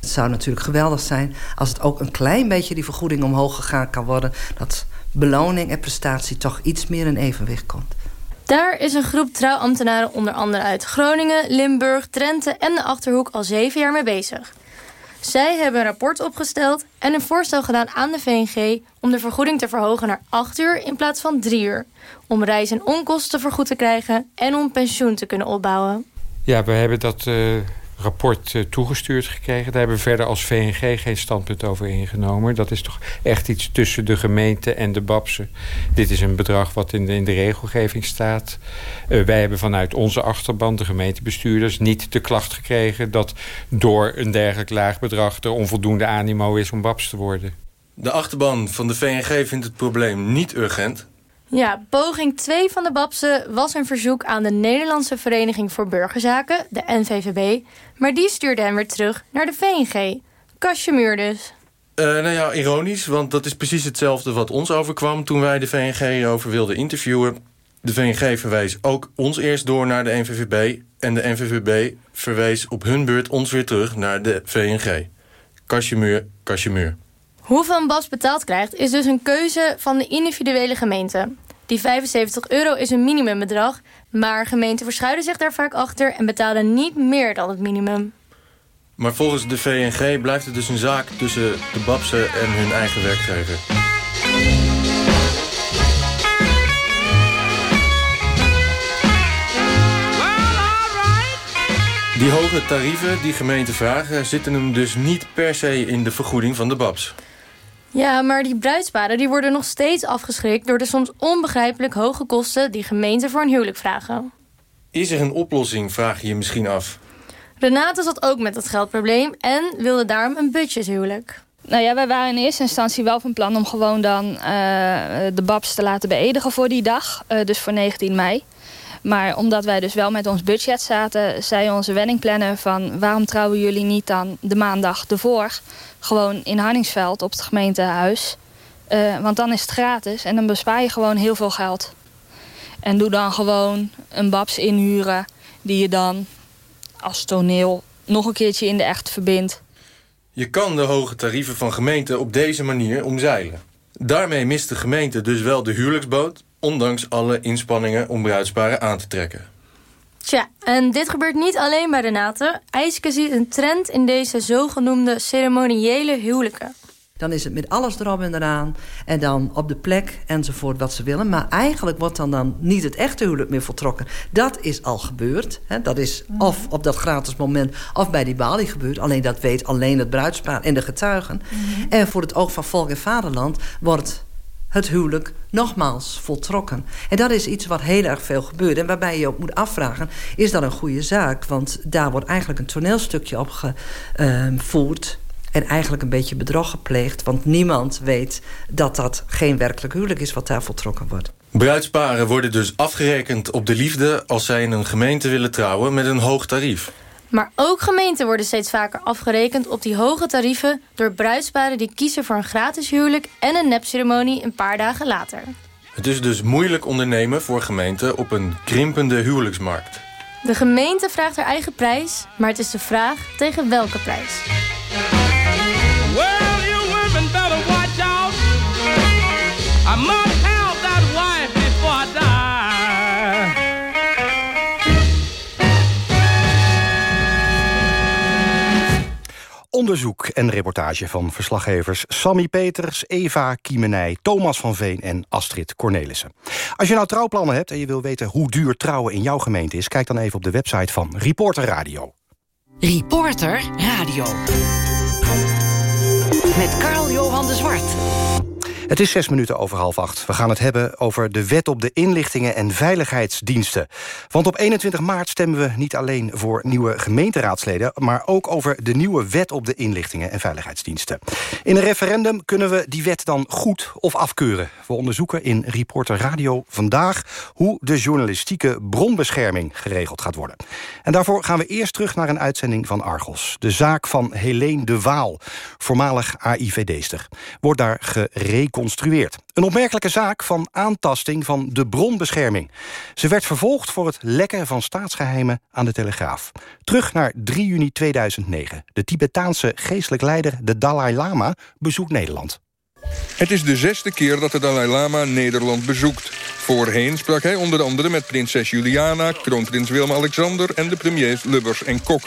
Het zou natuurlijk geweldig zijn als het ook een klein beetje die vergoeding omhoog gegaan kan worden... dat beloning en prestatie toch iets meer in evenwicht komt.
Daar is een groep trouwambtenaren onder andere uit Groningen, Limburg, Drenthe en de Achterhoek al zeven jaar mee bezig. Zij hebben een rapport opgesteld en een voorstel gedaan aan de VNG... om de vergoeding te verhogen naar 8 uur in plaats van 3 uur. Om reis- en onkosten vergoed te krijgen en om pensioen te kunnen opbouwen.
Ja, we hebben dat uh, rapport uh, toegestuurd gekregen. Daar hebben we verder als VNG geen standpunt over ingenomen. Dat is toch echt iets tussen de gemeente en de babsen. Dit is een bedrag wat in de, in de regelgeving staat. Uh, wij hebben vanuit onze achterban, de gemeentebestuurders... niet de klacht gekregen dat door een dergelijk laag bedrag... er onvoldoende animo is om babs te worden.
De achterban van de VNG vindt het probleem niet urgent...
Ja, poging 2 van de Babsen was een verzoek aan de Nederlandse Vereniging voor Burgerzaken, de NVVB. Maar die stuurde hem weer terug naar de VNG. Kastje dus.
Uh, nou ja, ironisch, want dat is precies hetzelfde wat ons overkwam... toen wij de VNG over wilden interviewen. De VNG verwees ook ons eerst door naar de NVVB... en de NVVB verwees op hun beurt ons weer terug naar de VNG. Kastje muur,
Hoeveel een BAS betaald krijgt is dus een keuze van de individuele gemeente. Die 75 euro is een minimumbedrag, maar gemeenten verschuilen zich daar vaak achter en betalen niet meer dan het minimum.
Maar volgens de VNG blijft het dus een zaak tussen de Babsen en hun eigen werkgever. Die hoge tarieven die gemeenten vragen... zitten hem dus niet per se in de vergoeding van de babs.
Ja, maar die bruidsparen die worden nog steeds afgeschrikt... door de soms onbegrijpelijk hoge kosten die gemeenten voor een huwelijk vragen.
Is er een oplossing, vraag je je misschien af.
Renate zat ook met dat geldprobleem en wilde daarom een budgethuwelijk.
Nou ja, wij waren in eerste instantie wel van plan om gewoon dan uh, de babs te laten beëdigen voor die dag. Uh, dus voor 19 mei. Maar omdat wij dus wel met ons budget zaten, zei onze weddingplanner van... waarom trouwen jullie niet dan de maandag ervoor gewoon in Harningsveld op het gemeentehuis? Uh, want dan is het gratis en dan bespaar je gewoon heel veel geld. En doe dan gewoon een babs inhuren die je dan als toneel nog een keertje in de echt verbindt.
Je kan de hoge tarieven van gemeenten op deze manier omzeilen. Daarmee mist de gemeente dus wel de huwelijksboot... ondanks alle inspanningen om bruidsparen aan te trekken.
Tja, en dit gebeurt niet alleen bij Renate. IJske ziet een trend in deze zogenoemde ceremoniële huwelijken.
Dan is het met alles erop en eraan. En dan op de plek enzovoort wat ze willen. Maar eigenlijk wordt dan, dan niet het echte huwelijk meer voltrokken. Dat is al gebeurd. Hè? Dat is of op dat gratis moment of bij die balie gebeurd. Alleen dat weet alleen het bruidspaar en de getuigen. En voor het oog van volk en vaderland wordt het huwelijk nogmaals voltrokken. En dat is iets wat heel erg veel gebeurt. En waarbij je ook moet afvragen, is dat een goede zaak? Want daar wordt eigenlijk een toneelstukje op gevoerd... En eigenlijk een beetje bedrog gepleegd. Want niemand weet dat dat geen werkelijk huwelijk is wat daar voltrokken wordt.
Bruidsparen worden dus afgerekend op de liefde... als zij in een gemeente willen trouwen met een hoog tarief.
Maar ook gemeenten worden steeds vaker afgerekend op die hoge tarieven... door bruidsparen die kiezen voor een gratis huwelijk... en een nepceremonie een paar dagen later.
Het is dus moeilijk ondernemen voor gemeenten op een krimpende huwelijksmarkt.
De gemeente vraagt haar eigen prijs, maar het is de vraag tegen welke prijs.
Well, you women better watch out. I must
Onderzoek en reportage van verslaggevers Sammy Peters, Eva Kiemenij, Thomas van Veen en Astrid Cornelissen. Als je nou trouwplannen hebt en je wil weten hoe duur trouwen in jouw gemeente is... kijk dan even op de website van Reporter Radio.
Reporter Radio. Met Carl-Johan de Zwart.
Het is zes minuten over half acht. We gaan het hebben over de wet op de inlichtingen en veiligheidsdiensten. Want op 21 maart stemmen we niet alleen voor nieuwe gemeenteraadsleden... maar ook over de nieuwe wet op de inlichtingen en veiligheidsdiensten. In een referendum kunnen we die wet dan goed of afkeuren. We onderzoeken in Reporter Radio vandaag... hoe de journalistieke bronbescherming geregeld gaat worden. En daarvoor gaan we eerst terug naar een uitzending van Argos. De zaak van Helene de Waal, voormalig AIVD-ster. Wordt daar gereconstrueerd een opmerkelijke zaak van aantasting van de bronbescherming. Ze werd vervolgd voor het lekken van staatsgeheimen aan de Telegraaf. Terug naar 3 juni 2009. De Tibetaanse geestelijk leider, de Dalai Lama, bezoekt Nederland.
Het is de zesde keer dat de Dalai Lama Nederland bezoekt. Voorheen sprak hij onder andere met prinses Juliana, kroonprins Willem-Alexander... en de premiers Lubbers en Kok.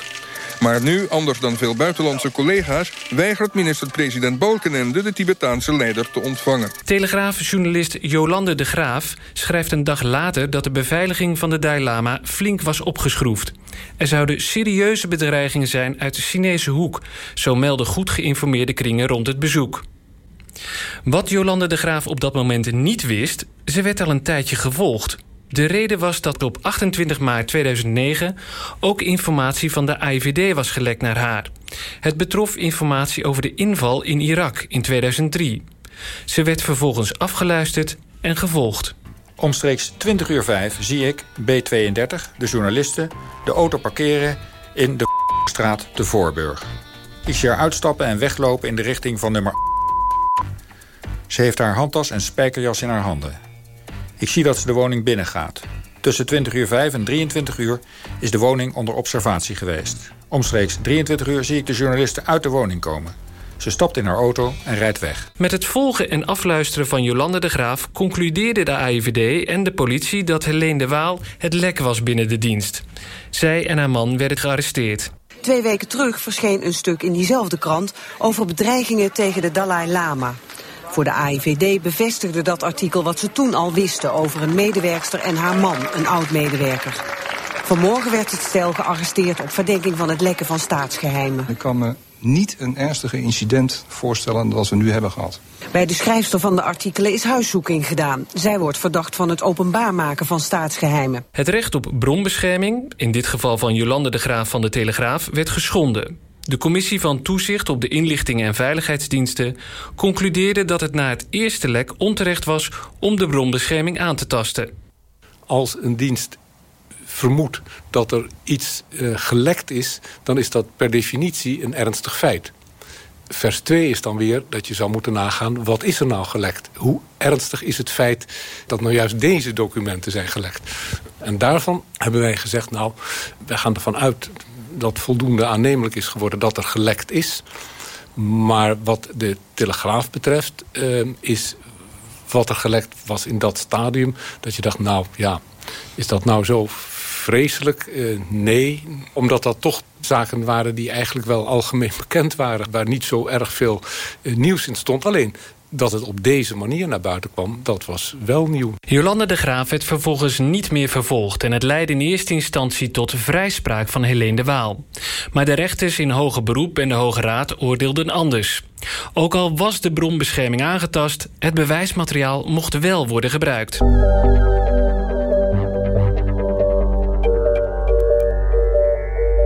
Maar nu, anders dan veel buitenlandse collega's... weigert minister-president Balkenende de Tibetaanse leider te ontvangen.
Telegraafjournalist Jolande de Graaf schrijft een dag later... dat de beveiliging van de Dalai Lama flink was opgeschroefd. Er zouden serieuze bedreigingen zijn uit de Chinese hoek... zo melden goed geïnformeerde kringen rond het bezoek. Wat Jolande de Graaf op dat moment niet wist... ze werd al een tijdje gevolgd. De reden was dat op 28 maart 2009 ook informatie van de AIVD was gelekt naar haar. Het betrof informatie over de inval in Irak in 2003. Ze werd vervolgens afgeluisterd en gevolgd.
Omstreeks 20 uur 5 zie ik B32, de journalisten, de auto parkeren in de straat de Voorburg. Ik zie haar uitstappen en weglopen in de richting van nummer Ze heeft haar handtas en spijkerjas in haar handen. Ik zie dat ze de woning binnengaat. Tussen 20 uur 5 en 23 uur is de woning onder observatie geweest. Omstreeks 23 uur zie ik de journalisten uit de woning komen. Ze stapt in haar auto en rijdt weg.
Met het volgen en afluisteren van Jolande de Graaf... concludeerde de AIVD en de politie dat Helene de Waal... het lek was binnen de dienst. Zij en haar man werden gearresteerd.
Twee weken terug verscheen een stuk in diezelfde krant... over bedreigingen tegen de Dalai Lama. Voor de AIVD bevestigde dat artikel wat ze toen al wisten over een medewerkster en haar man, een oud-medewerker. Vanmorgen werd het stel gearresteerd op verdenking van het lekken van staatsgeheimen.
Ik kan me niet een ernstige incident voorstellen dat we nu hebben gehad.
Bij de schrijfster van de artikelen is huiszoeking gedaan. Zij wordt verdacht van het openbaar maken van staatsgeheimen.
Het recht op bronbescherming, in dit geval van Jolande de Graaf van de Telegraaf, werd geschonden. De commissie van toezicht op de inlichtingen en veiligheidsdiensten concludeerde dat het na het eerste lek onterecht was om de bronbescherming aan te tasten.
Als een dienst vermoedt dat er iets uh, gelekt is, dan is dat per definitie een ernstig feit. Vers 2 is dan weer dat je zou moeten nagaan... wat is er nou gelekt? Hoe ernstig is het feit dat nou juist deze documenten zijn gelekt? En daarvan hebben wij gezegd, nou, wij gaan ervan uit dat voldoende aannemelijk is geworden dat er gelekt is. Maar wat de Telegraaf betreft uh, is wat er gelekt was in dat stadium... dat je dacht, nou ja, is dat nou zo vreselijk? Uh, nee, omdat dat toch zaken waren die eigenlijk wel algemeen bekend waren... waar niet zo erg veel uh, nieuws in stond. Alleen dat het op deze manier naar buiten kwam, dat was wel nieuw.
Jolande de Graaf werd vervolgens niet meer vervolgd... en het leidde in eerste instantie tot vrijspraak van Helene de Waal. Maar de rechters in hoger beroep en de Hoge Raad oordeelden anders. Ook al was de bronbescherming aangetast... het bewijsmateriaal mocht wel worden gebruikt.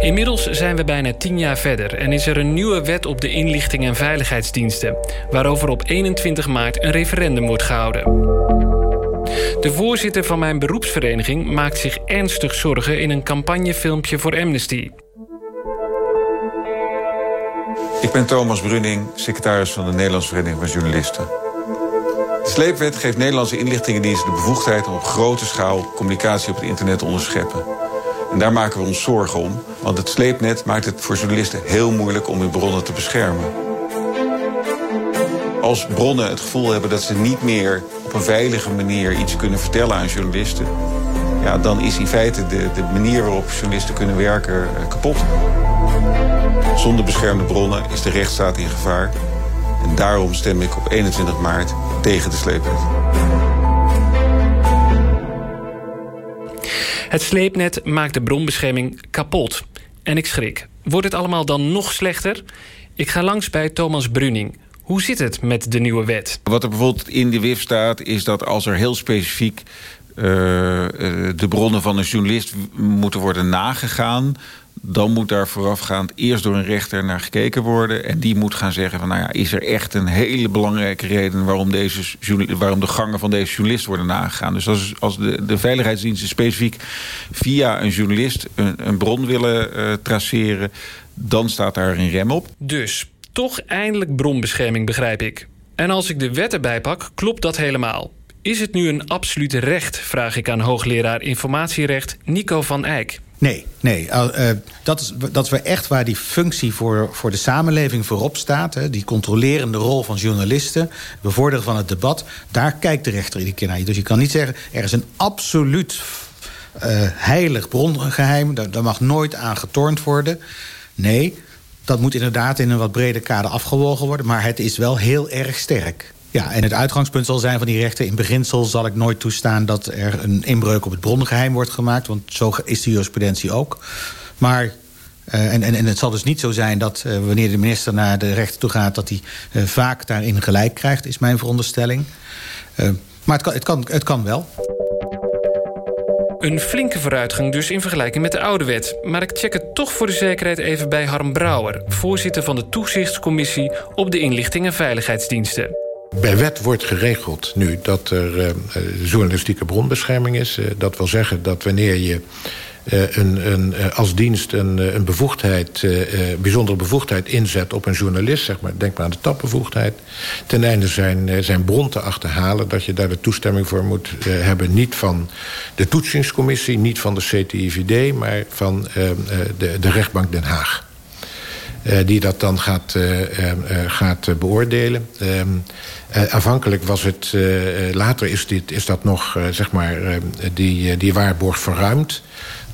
Inmiddels zijn we bijna tien jaar verder en is er een nieuwe wet op de inlichting en veiligheidsdiensten, waarover op 21 maart een referendum wordt gehouden. De voorzitter van mijn beroepsvereniging maakt zich ernstig zorgen in een campagnefilmpje voor Amnesty.
Ik ben Thomas Bruning, secretaris van de Nederlandse Vereniging van Journalisten. De sleepwet geeft Nederlandse inlichtingendiensten de bevoegdheid om op grote schaal communicatie op het internet te onderscheppen. En daar maken we ons zorgen om, want het sleepnet maakt het voor journalisten heel moeilijk om hun bronnen te beschermen. Als bronnen het gevoel hebben dat ze niet meer op een veilige manier iets kunnen vertellen aan journalisten, ja, dan is in feite de, de manier waarop journalisten kunnen werken eh, kapot. Zonder beschermde bronnen is de rechtsstaat in gevaar. En daarom stem ik op 21 maart tegen de sleepwet.
Het sleepnet maakt de bronbescherming kapot. En ik schrik. Wordt het allemaal dan nog slechter? Ik ga langs bij Thomas Bruning. Hoe zit het met de nieuwe wet?
Wat er bijvoorbeeld in de WIF staat... is dat als er heel specifiek uh, de bronnen van een journalist moeten worden nagegaan dan moet daar voorafgaand eerst door een rechter naar gekeken worden. En die moet gaan zeggen van, nou ja, is er echt een hele belangrijke reden... waarom, deze, waarom de gangen van deze journalist worden nagegaan. Dus als, de, de veiligheidsdiensten specifiek via een journalist een, een bron willen uh, traceren... dan staat daar een rem op.
Dus toch eindelijk bronbescherming, begrijp ik. En als ik de wet erbij pak, klopt dat helemaal. Is het nu een absoluut recht, vraag ik aan hoogleraar informatierecht Nico van Eyck.
Nee, nee. Uh, dat, is, dat echt waar die functie voor, voor de samenleving voorop staat. Hè. Die controlerende rol van journalisten, bevorderen van het debat. Daar kijkt de rechter iedere keer naar. Dus je kan niet zeggen, er is een absoluut uh, heilig brongeheim. Daar, daar mag nooit aan getornd worden. Nee, dat moet inderdaad in een wat breder kader afgewogen worden. Maar het is wel heel erg sterk. Ja, en het uitgangspunt zal zijn van die rechter... in beginsel zal ik nooit toestaan dat er een inbreuk op het bronnengeheim wordt gemaakt. Want zo is de jurisprudentie ook. Maar uh, en, en, en het zal dus niet zo zijn dat uh, wanneer de minister naar de rechter toe gaat... dat hij uh, vaak daarin gelijk krijgt, is mijn veronderstelling. maar het kan, het, kan, het kan wel.
Een flinke vooruitgang dus in vergelijking met de oude wet. Maar ik check het toch voor de zekerheid even bij Harm Brouwer... voorzitter van de Toezichtscommissie op de Inlichting en Veiligheidsdiensten.
Bij wet wordt geregeld nu dat er uh, journalistieke bronbescherming is. Uh, dat wil zeggen dat wanneer je een, een, als dienst een, een bevoegdheid, bijzondere bevoegdheid inzet op een journalist, zeg maar, denk maar aan de tapbevoegdheid, ten einde zijn, zijn bron te achterhalen, dat je daar de toestemming voor moet hebben, niet van de toetsingscommissie, niet van de CTIVD, maar van de, de rechtbank Den Haag. Uh, die dat dan gaat, uh, uh, gaat beoordelen. Ehm, aanvankelijk was het, later is, dit, is dat nog, zeg maar, die, die waarborg verruimd.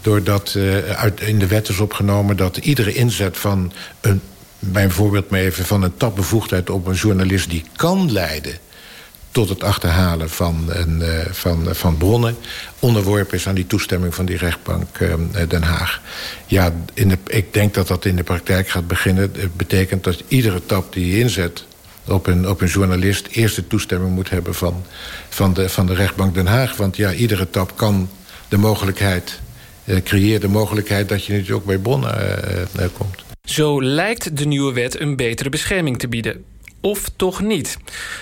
Doordat uit, in de wet is opgenomen dat iedere inzet van een bijvoorbeeld maar even van een tapbevoegdheid op een journalist die kan leiden tot het achterhalen van, een, uh, van, van bronnen... onderworpen is aan die toestemming van die rechtbank uh, Den Haag. Ja, in de, ik denk dat dat in de praktijk gaat beginnen. Het betekent dat iedere tap die je inzet op een, op een journalist... eerst de toestemming moet hebben van, van, de, van de rechtbank Den Haag. Want ja, iedere tap kan de mogelijkheid... Uh, creëert de mogelijkheid dat je natuurlijk ook bij bronnen komt.
Zo lijkt de nieuwe wet een betere bescherming te bieden of toch niet.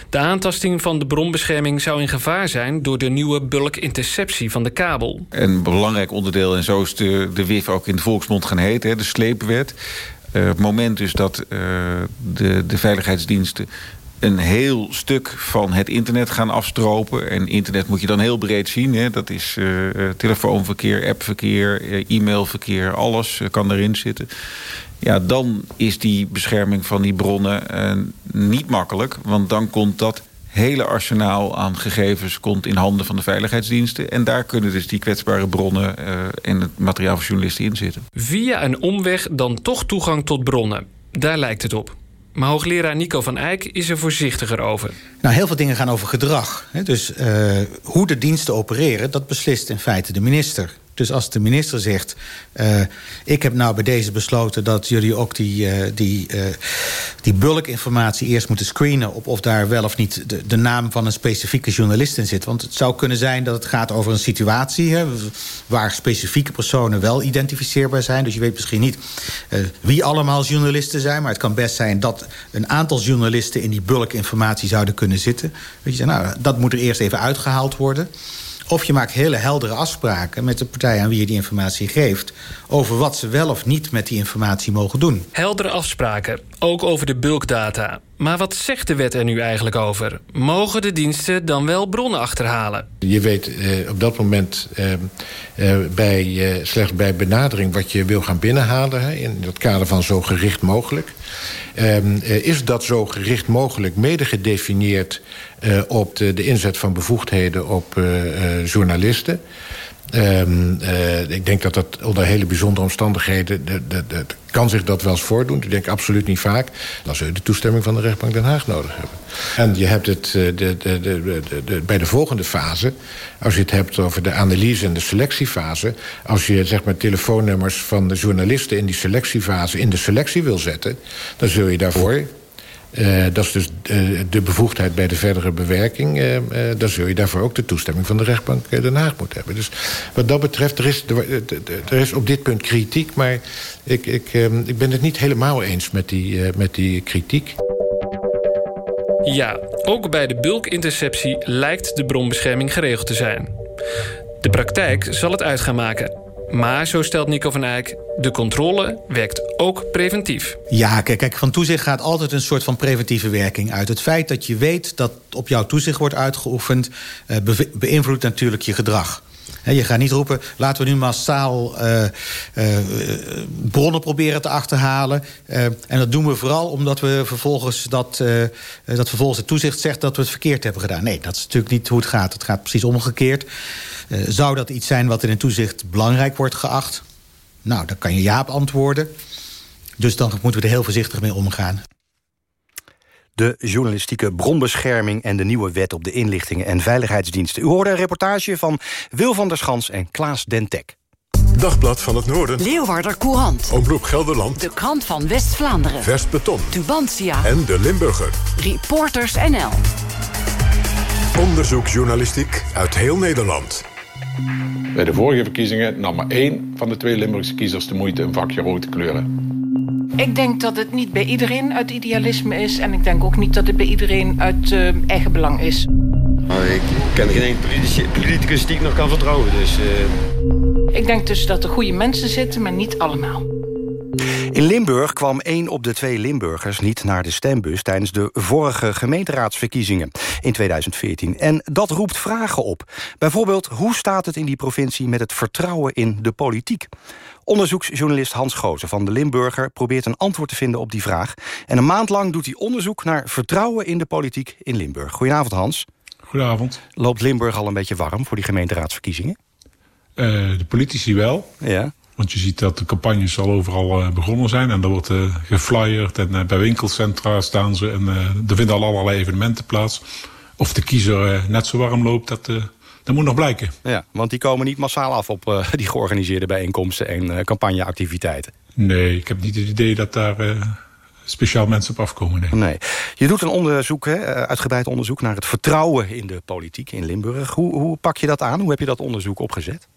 De aantasting van de bronbescherming zou in gevaar zijn... door de nieuwe bulkinterceptie van de kabel.
Een belangrijk onderdeel, en zo is de, WIF ook in de volksmond gaan heten... de sleepwet. Uh, het moment dus dat uh, de, de veiligheidsdiensten een heel stuk van het internet gaan afstropen. En internet moet je dan heel breed zien. Hè? Dat is uh, telefoonverkeer, appverkeer, e-mailverkeer, alles kan erin zitten. Ja, dan is die bescherming van die bronnen uh, niet makkelijk. Want dan komt dat hele arsenaal aan gegevens komt in handen van de veiligheidsdiensten. En daar kunnen dus die kwetsbare bronnen uh, en het materiaal van journalisten in zitten.
Via een omweg dan toch toegang tot bronnen. Daar lijkt het op. Maar hoogleraar Nico van Eyck is er voorzichtiger over.
Nou, heel veel dingen gaan over gedrag. Dus uh, hoe de diensten opereren, dat beslist in feite de minister. Dus als de minister zegt... Uh, ik heb nou bij deze besloten dat jullie ook die, uh, die, uh, die bulkinformatie eerst moeten screenen... op of daar wel of niet de, de, naam van een specifieke journalist in zit. Want het zou kunnen zijn dat het gaat over een situatie... Hè, waar specifieke personen wel identificeerbaar zijn. Dus je weet misschien niet wie allemaal journalisten zijn... maar het kan best zijn dat een aantal journalisten... in die bulkinformatie zouden kunnen zitten. Weet je, nou, dat moet er eerst even uitgehaald worden... Of je maakt hele heldere afspraken met de partij aan wie je die informatie geeft... over wat ze wel of niet met die informatie mogen doen.
Heldere afspraken, ook over de bulkdata. Maar wat zegt de wet er nu eigenlijk over? Mogen de diensten dan wel bronnen achterhalen?
Je weet eh, op dat moment eh, eh, bij, slechts bij benadering wat je wil gaan binnenhalen... Hè, in het kader van zo gericht mogelijk. is dat zo gericht mogelijk mede gedefinieerd uh, op de, de, inzet van bevoegdheden op uh, uh, journalisten. Um, ik denk dat dat onder hele bijzondere omstandigheden... De, de, kan zich dat wel eens voordoen. Ik denk absoluut niet vaak. Dan zul je de toestemming van de rechtbank Den Haag nodig hebben. En je hebt het de, bij de volgende fase... als je het hebt over de analyse en de selectiefase... als je zeg maar, telefoonnummers van de journalisten in die selectiefase... in de selectie wil zetten... dan zul je daarvoor uh, dat is dus uh, de bevoegdheid bij de verdere bewerking. Uh, dan zul je daarvoor ook de toestemming van de rechtbank Den Haag moeten hebben. Dus wat dat betreft, er is, er, is op dit punt kritiek... maar ik, ik, ik ben het niet helemaal eens met die, met die kritiek.
Ja, ook bij de bulkinterceptie lijkt de bronbescherming geregeld te zijn. De praktijk zal het uit gaan maken. Maar, zo stelt Nico van Eyck, de controle werkt ook preventief.
Ja, kijk, kijk, van toezicht gaat altijd een soort van preventieve werking uit. Het feit dat je weet dat op jouw toezicht wordt uitgeoefend... Uh, beïnvloedt natuurlijk je gedrag. je gaat niet roepen, laten we nu massaal uh, uh, bronnen proberen te achterhalen. En dat doen we vooral omdat we vervolgens dat, dat vervolgens het toezicht zegt dat we het verkeerd hebben gedaan. Nee, dat is natuurlijk niet hoe het gaat. Het gaat precies omgekeerd. Uh, zou dat iets zijn wat in een toezicht belangrijk wordt geacht? Nou, dan kan je ja op antwoorden. Dus dan moeten we er heel voorzichtig mee omgaan.
De journalistieke bronbescherming en de nieuwe wet op de inlichtingen en veiligheidsdiensten. U hoorde een reportage van Wil van der Schans en Klaas Dentek.
Dagblad van het Noorden.
Leeuwarder Courant.
Omroep Gelderland.
De krant van West-Vlaanderen.
Verst
Tubantia.
En de Limburger.
Reporters NL.
Onderzoeksjournalistiek uit heel Nederland.
Bij de vorige verkiezingen nam maar één van de twee Limburgse kiezers de moeite een vakje rood te kleuren.
Ik denk dat het niet bij iedereen uit idealisme is. En ik denk ook niet dat het bij iedereen uit uh, eigen belang is.
ik ken geen politicus die ik nog kan vertrouwen. Dus, uh...
Ik denk dus dat er goede mensen zitten, maar niet allemaal.
In Limburg kwam één op de twee Limburgers niet naar de stembus... tijdens de vorige gemeenteraadsverkiezingen in 2014. En dat roept vragen op. Bijvoorbeeld, hoe staat het in die provincie met het vertrouwen in de politiek? Onderzoeksjournalist Hans Gozen van de Limburger... probeert een antwoord te vinden op die vraag. En een maand lang doet hij onderzoek naar vertrouwen in de politiek in Limburg. Goedenavond, Hans.
Goedenavond.
Loopt Limburg al een beetje warm voor die gemeenteraadsverkiezingen?
Uh, de politici wel.
Ja.
Want je ziet dat de campagnes al overal uh, begonnen zijn. En er wordt uh, geflyerd en uh, bij winkelcentra staan ze. En er vinden al allerlei evenementen plaats. Of de kiezer net zo warm loopt, dat, dat moet nog blijken.
Ja, want die komen niet massaal af op die georganiseerde bijeenkomsten en campagneactiviteiten.
Nee, ik heb niet het idee dat daar speciaal mensen op afkomen. Nee.
nee. Je doet een onderzoek, hè, uitgebreid onderzoek naar het vertrouwen in de politiek in Limburg. Hoe, hoe pak je dat aan? Hoe heb je dat onderzoek opgezet?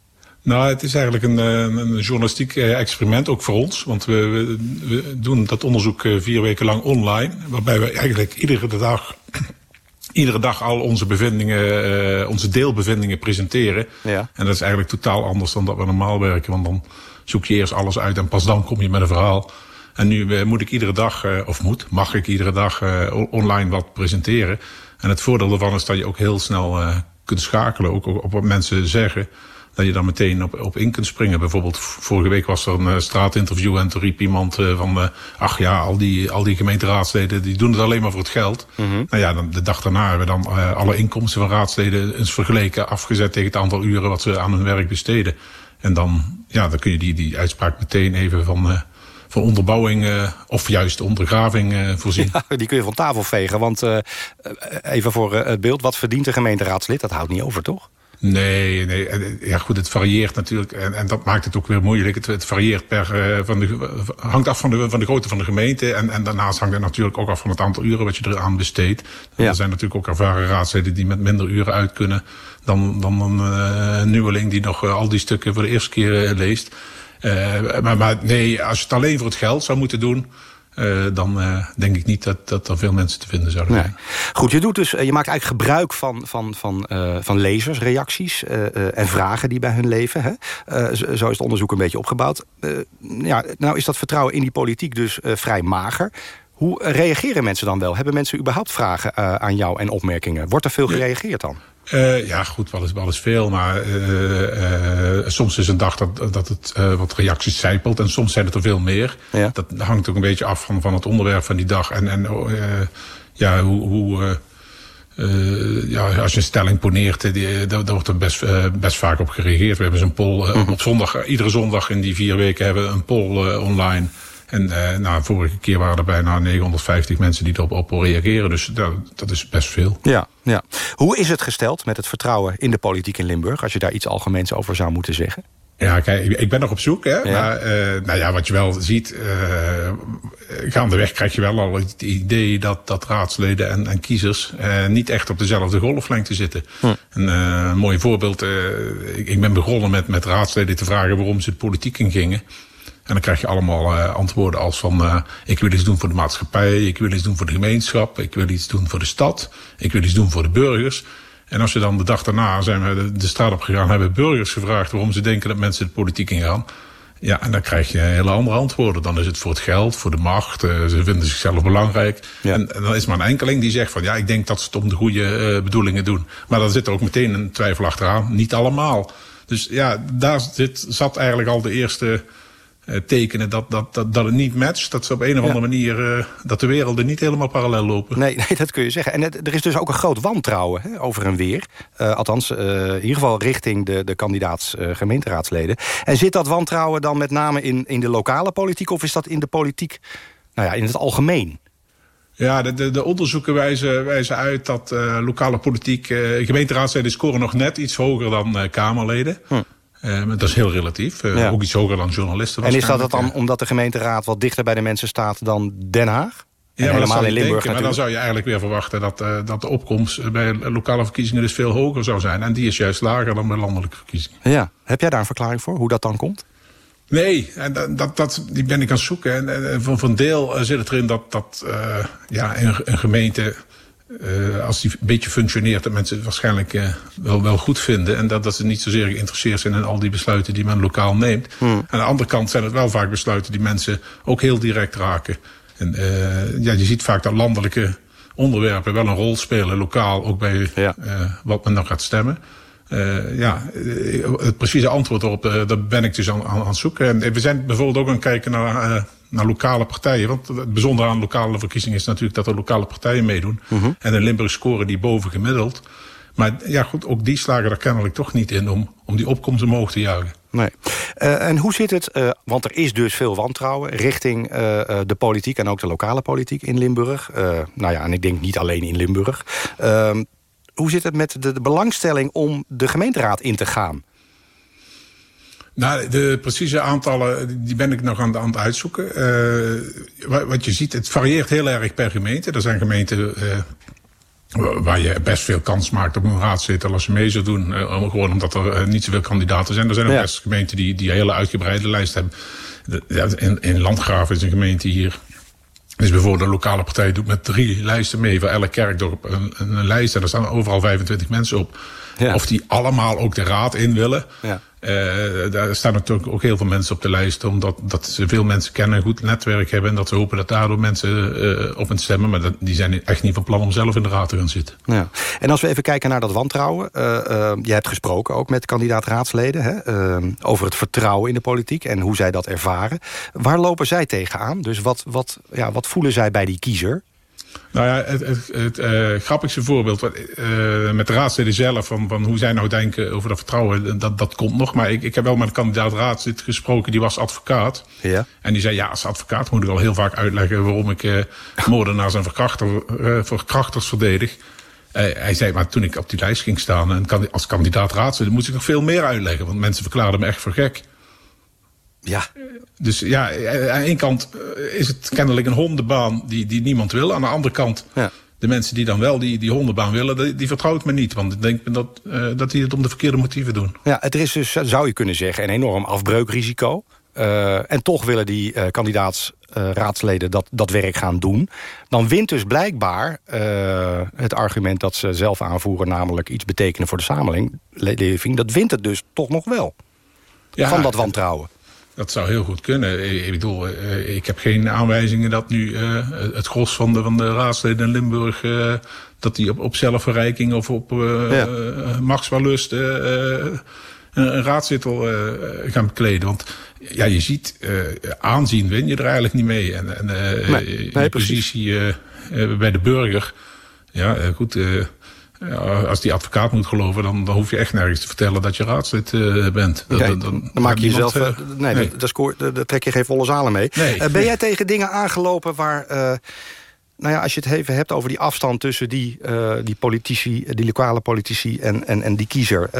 Nou, het is eigenlijk een, een journalistiek experiment, ook voor ons. Want we, we, we, doen dat onderzoek vier weken lang online. Waarbij we eigenlijk iedere dag, iedere dag al onze bevindingen, uh, onze deelbevindingen presenteren.
Ja.
En dat is eigenlijk totaal anders dan dat we normaal werken. Want dan zoek je eerst alles uit en pas dan kom je met een verhaal. En nu uh, moet ik iedere dag, uh, of moet, mag ik iedere dag online wat presenteren. En het voordeel daarvan is dat je ook heel snel kunt schakelen, ook op wat mensen zeggen. Dat je daar meteen op, op in kunt springen. Bijvoorbeeld vorige week was er een uh, straatinterview en toen riep iemand uh, van... Uh, ach ja, al die, al die gemeenteraadsleden die doen het alleen maar voor het geld.
Mhm.
Nou ja, dan, de dag daarna hebben we dan alle inkomsten van raadsleden... eens vergeleken, afgezet tegen het aantal uren wat ze aan hun werk besteden. En dan, ja, dan kun je die, die uitspraak meteen even van van onderbouwing uh, of juist ondergraving uh, voorzien.
Ja, die kun je van tafel vegen. Want uh, even voor het beeld, wat verdient een gemeenteraadslid? Dat houdt niet over, toch?
Nee, nee. Ja, goed, het varieert natuurlijk. En, en dat maakt het ook weer moeilijk. Het, het varieert per, van de, hangt af van de, van de grootte van de gemeente. En, en daarnaast hangt het natuurlijk ook af van het aantal uren wat je eraan besteedt. Ja. Er zijn natuurlijk ook ervaren raadsleden die met minder uren uit kunnen dan, dan een nieuweling die nog al die stukken voor de eerste keer leest. Maar, maar, nee, als je het alleen voor het geld zou moeten doen... Uh, dan uh, denk ik niet dat, dat er veel mensen te vinden zouden zijn.
Nee. Goed, je, doet dus, je maakt eigenlijk gebruik van, van, van, van lezers, reacties en vragen die bij hun leven. Hè? Zo, zo, is het onderzoek een beetje opgebouwd. ja, nou is dat vertrouwen in die politiek dus vrij mager. Hoe reageren mensen dan wel? Hebben mensen überhaupt vragen aan jou en opmerkingen? Wordt er veel gereageerd dan?
Uh, ja, goed, wel eens, wel veel. Maar uh, uh, soms is een dag dat, dat het wat reacties zijpelt. En soms zijn het er veel meer.
Ja.
Dat hangt ook een beetje af van, van het onderwerp van die dag. En, en ja, hoe... hoe ja, als je een stelling poneert, die, daar, daar wordt er best, best vaak op gereageerd. We hebben zo'n poll
Mhm.
op zondag, iedere zondag in die vier weken hebben we een poll online. En uh, nou, vorige keer waren er bijna 950 mensen die erop op reageren. Dus dat, dat is best veel.
Ja, ja. Hoe is het gesteld met het vertrouwen in de politiek in Limburg... als je daar iets algemeens over zou moeten zeggen?
Ja, kijk, ik ben nog op zoek. Hè? Ja. Maar uh, nou ja, wat je wel ziet, uh, gaandeweg krijg je wel al het idee dat, dat raadsleden en, en kiezers uh, niet echt op dezelfde golflengte zitten.
Hm.
Een, een mooi voorbeeld, ik, ik ben begonnen met, met raadsleden te vragen waarom ze de politiek in gingen. En dan krijg je allemaal uh, antwoorden als van... Uh, ik wil iets doen voor de maatschappij, ik wil iets doen voor de gemeenschap... ik wil iets doen voor de stad, ik wil iets doen voor de burgers. En als je dan de dag daarna zijn we de, de straat op gegaan... hebben burgers gevraagd waarom ze denken dat mensen de politiek ingaan... Ja, en dan krijg je hele andere antwoorden. Dan is het voor het geld, voor de macht. Uh, ze vinden zichzelf belangrijk.
Ja.
En, en, dan is maar een enkeling die zegt van... ja, ik denk dat ze het om de goede bedoelingen doen. Maar dan zit er ook meteen een twijfel achteraan. Niet allemaal. Dus ja, daar zit, zat eigenlijk al de eerste... Uh, tekenen dat, dat, dat, dat het niet matcht. Dat ze op een of andere ja. manier... Uh, dat de werelden niet helemaal parallel lopen.
Nee, nee dat kun je zeggen. En het, er is dus ook een groot wantrouwen hè, over en weer. Uh, althans, in ieder geval richting de, de kandidaats gemeenteraadsleden. En zit dat wantrouwen dan met name in, in de lokale politiek... of is dat in de politiek, nou ja, in het algemeen?
Ja, de, de, de, onderzoeken wijzen, wijzen uit dat lokale politiek... gemeenteraadsleden scoren nog net iets hoger dan Kamerleden...
Hm.
Maar dat is heel relatief. Ja. Ook iets hoger dan journalisten.
En is dat het dan omdat de gemeenteraad wat dichter bij de mensen staat dan Den Haag?
Ja, maar helemaal in Limburg denken, Maar dan zou je eigenlijk weer verwachten dat, uh, dat de opkomst bij lokale verkiezingen dus veel hoger zou zijn. En die is juist lager dan bij landelijke verkiezingen.
Ja. Heb jij daar een verklaring voor, hoe dat dan komt?
Nee, en dat, dat, dat, die ben ik aan het zoeken. En, en deel zit het erin dat, dat ja, een, een gemeente... Uh, als die een beetje functioneert, dat mensen het waarschijnlijk uh, wel, wel goed vinden. En dat, dat ze niet zozeer geïnteresseerd zijn in al die besluiten die men lokaal neemt.
Hmm.
Aan de andere kant zijn het wel vaak besluiten die mensen ook heel direct raken. En uh, ja, je ziet vaak dat landelijke onderwerpen wel een rol spelen, lokaal, ook bij
ja.
wat men dan gaat stemmen. Uh, ja, het precieze antwoord erop, uh, daar ben ik dus aan, aan, aan het zoeken. En we zijn bijvoorbeeld ook aan het kijken naar, uh, naar lokale partijen. Want het bijzondere aan lokale verkiezingen is natuurlijk dat er lokale partijen meedoen.
-hmm.
En in Limburg scoren die boven gemiddeld. Maar ja, goed, ook die slagen er kennelijk toch niet in om, om die opkomst omhoog te jagen.
Nee. Uh, en hoe zit het, uh, want er is dus veel wantrouwen... richting uh, de politiek en ook de lokale politiek in Limburg. nou ja, en ik denk niet alleen in Limburg. Ehm, hoe zit het met de, de, belangstelling om de gemeenteraad in te gaan?
Nou, de precieze aantallen die ben ik nog aan, aan het uitzoeken. Uh, wat je ziet, het varieert heel erg per gemeente. Er zijn gemeenten uh, waar je best veel kans maakt op een raadzetel als je mee zou doen. Uh, gewoon omdat er niet zoveel kandidaten zijn. Er zijn ook
Ja.
best gemeenten die, die een hele uitgebreide lijst hebben. De- ja, in, in Landgraven is een gemeente hier. Dus bijvoorbeeld een lokale partij doet met drie lijsten mee. Voor elk kerkdorp een, een, een lijst. En daar staan overal 25 mensen op.
Ja.
Of die allemaal ook de raad in willen.
Ja.
Uh, daar staan natuurlijk ook heel veel mensen op de lijst. Omdat dat ze veel mensen kennen, een goed netwerk hebben. En dat ze hopen dat daardoor mensen uh, op hen stemmen. Maar dat, die zijn echt niet van plan om zelf in de raad te gaan zitten.
Ja. En als we even kijken naar dat wantrouwen. Uh, jij hebt gesproken ook met kandidaat-raadsleden. Over het vertrouwen in de politiek en hoe zij dat ervaren. Waar lopen zij tegenaan? Dus wat, wat, ja, wat voelen zij bij die kiezer?
Nou ja, het, het, het uh, grappigste voorbeeld wat, uh, met de raadsleden zelf... Van, van hoe zij nou denken over dat vertrouwen, dat, dat komt nog. Maar ik, ik heb wel met een kandidaat raadslid gesproken, die was advocaat.
Ja.
En die zei, ja, als advocaat moet ik al heel vaak uitleggen... waarom ik uh, moordenaars en verkrachter, verkrachters verdedig. hij zei, maar toen ik op die lijst ging staan en als kandidaat raadslid... moest ik nog veel meer uitleggen, want mensen verklaarden me echt voor gek.
Ja.
Dus ja, aan de ene kant is het kennelijk een hondenbaan die, die niemand wil. Aan de andere kant,
ja.
de mensen die dan wel die, die hondenbaan willen, die, die vertrouwt me niet. Want ik denk dat, uh, dat die het om de verkeerde motieven doen.
Ja, het is dus, zou je kunnen zeggen, een enorm afbreukrisico. Uh, en toch willen die uh, kandidaatsraadsleden dat, dat werk gaan doen. Dan wint dus blijkbaar het argument dat ze zelf aanvoeren... namelijk iets betekenen voor de samenleving. Dat wint het dus toch nog wel.
Ja,
van dat wantrouwen.
Dat zou heel goed kunnen. Ik bedoel, ik heb geen aanwijzingen dat nu uh, het gros van de, van de raadsleden in Limburg... Uh, dat die op, op zelfverrijking of op uh, ja. machtswellust een raadzetel gaan bekleden. Want ja, je ziet, aanzien win je er eigenlijk niet mee. En, en
nee, nee,
je positie bij de burger... Ja, goed... Ja, als die advocaat moet geloven, dan, dan hoef je echt nergens te vertellen dat je raadslid uh, bent.
Okay, dan, dan, dan, maak je jezelf. Uh, nee, nee. Daar trek je geen volle zalen mee.
Nee,
uh, ben jij tegen dingen aangelopen waar. nou ja, als je het even hebt over die afstand tussen die, die politici, die lokale politici en, en, en die kiezer,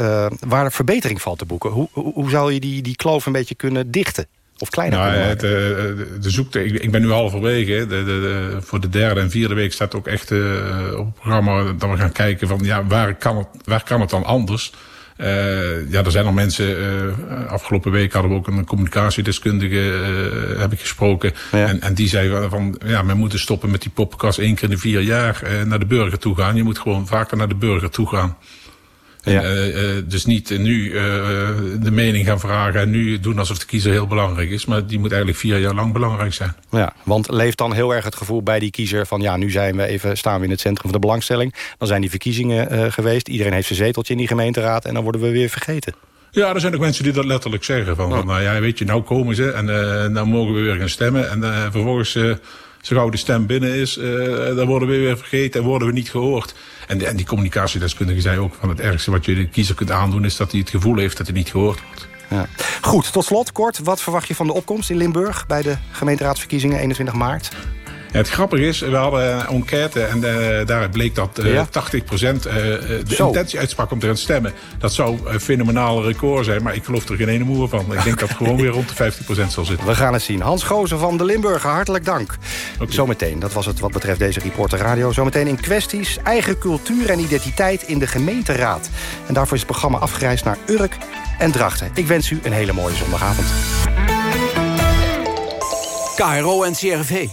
waar verbetering valt te boeken. Hoe, hoe, hoe zou je die, die kloof een beetje kunnen dichten? Of kleiner
nou,
kunnen
het, de, de zoekte, ik, ik, ben nu halverwege. De, de, de, voor de derde en vierde week staat ook echt uh, op het programma... dat we gaan kijken van ja, waar, kan het, waar kan het dan anders... Uh, ja, er zijn al mensen. Uh, afgelopen week hadden we ook een communicatiedeskundige uh, heb ik gesproken.
Ja.
En, en die zei van ja, we moeten stoppen met die poppenkast één keer in de vier jaar naar de burger toe gaan. Je moet gewoon vaker naar de burger toe gaan.
Ja.
En, uh, dus niet uh, nu de mening gaan vragen en nu doen alsof de kiezer heel belangrijk is. Maar die moet eigenlijk vier jaar lang belangrijk zijn.
Ja, want leeft dan heel erg het gevoel bij die kiezer van... ja, nu zijn we even, staan we in het centrum van de belangstelling. Dan zijn die verkiezingen geweest. Iedereen heeft zijn zeteltje in die gemeenteraad en dan worden we weer vergeten.
Ja, er zijn ook mensen die dat letterlijk zeggen. Van,
Oh.
van nou ja, weet je, nou komen ze en dan mogen we weer gaan stemmen. En vervolgens zo gauw de stem binnen is, uh, dan worden we weer vergeten en worden we niet gehoord. En, en die communicatiedeskundige zei ook van het ergste wat je de kiezer kunt aandoen... is dat hij het gevoel heeft dat hij niet gehoord wordt.
Ja. Goed, tot slot kort. Wat verwacht je van de opkomst in Limburg... bij de gemeenteraadsverkiezingen 21 maart?
Het grappige is, we hadden een enquête en uh, daaruit bleek dat uh,
Ja?
80% uh, de
Zo.
intentie uitsprak om te gaan stemmen. Dat zou een fenomenale record zijn, maar ik geloof er geen ene moer van. Ik denk dat het gewoon weer rond de 50% zal zitten.
We gaan het zien. Hans Gozen van de Limburger, hartelijk dank. Zometeen, dat was het wat betreft deze Reporter Radio. Zometeen in kwesties eigen cultuur en identiteit in de gemeenteraad. En daarvoor is het programma afgereisd naar Urk en Drachten. Ik wens u een hele mooie zondagavond.
KRO en CRV.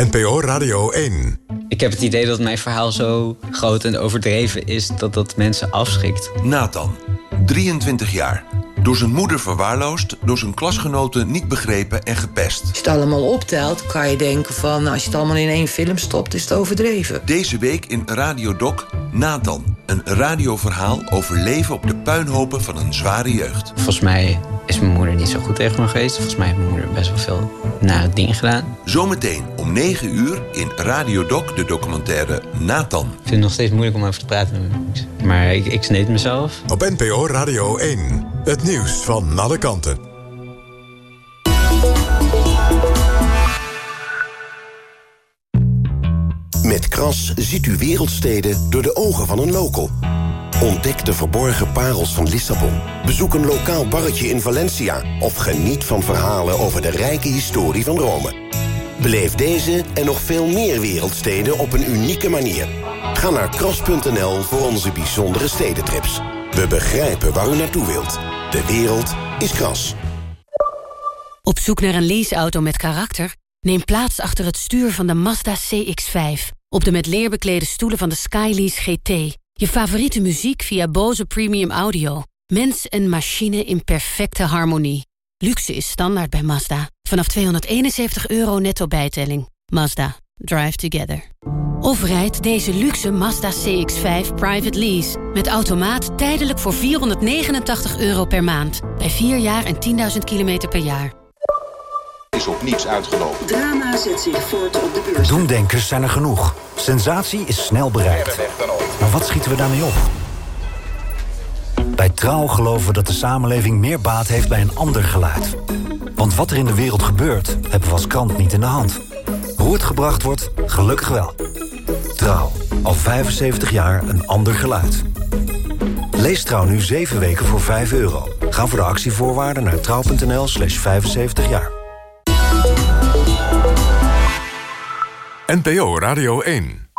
NPO Radio 1.
Ik heb het idee dat mijn verhaal zo groot en overdreven is dat dat mensen afschrikt.
Nathan, 23 jaar. Door zijn moeder verwaarloosd, door zijn klasgenoten niet begrepen en gepest.
Als je het allemaal optelt, kan je denken van... als je het allemaal in één film stopt, is het overdreven.
Deze week in Radio Doc Nathan. Een radioverhaal over leven op de puinhopen van een zware jeugd.
Volgens mij is mijn moeder niet zo goed tegen me geweest. Volgens mij heeft mijn moeder best wel veel nare dingen gedaan.
Zometeen om 9 uur in Radio Doc de documentaire Nathan.
Ik vind het nog steeds moeilijk om over te praten met mijn moeder. Maar ik, ik sneed mezelf.
Op NPO Radio 1. Het nieuws van alle kanten.
Met Kras ziet u wereldsteden door de ogen van een local. Ontdek de verborgen parels van Lissabon. Bezoek een lokaal barretje in Valencia. Of geniet van verhalen over de rijke historie van Rome. Beleef deze en nog veel meer wereldsteden op een unieke manier. Ga naar kras.nl voor onze bijzondere stedentrips. We begrijpen waar u naartoe wilt. De wereld is kras.
Op zoek naar een leaseauto met karakter? Neem plaats achter het stuur van de Mazda CX-5. Op de met leer beklede stoelen van de Skylease GT. Je favoriete muziek via Bose Premium Audio. Mens en machine in perfecte harmonie. Luxe is standaard bij Mazda. Vanaf 271 euro netto bijtelling. Mazda. Drive together. Of rijd deze luxe Mazda CX-5 private lease. Met automaat tijdelijk voor 489 euro per maand. Bij 4 jaar en 10.000 kilometer per jaar.
Is op niets uitgelopen.
Drama zet zich voort op de beurs.
Doemdenkers zijn er genoeg. Sensatie is snel bereikt. Maar wat schieten we daarmee op? Bij Trouw geloven we dat de samenleving meer baat heeft bij een ander geluid. Want wat er in de wereld gebeurt, hebben we als krant niet in de hand. Hoe het gebracht wordt, gelukkig wel. Trouw, al 75 jaar een ander geluid. Lees Trouw nu 7 weken voor 5 euro. Ga voor de actievoorwaarden naar trouw.nl slash 75 jaar.
NPO Radio 1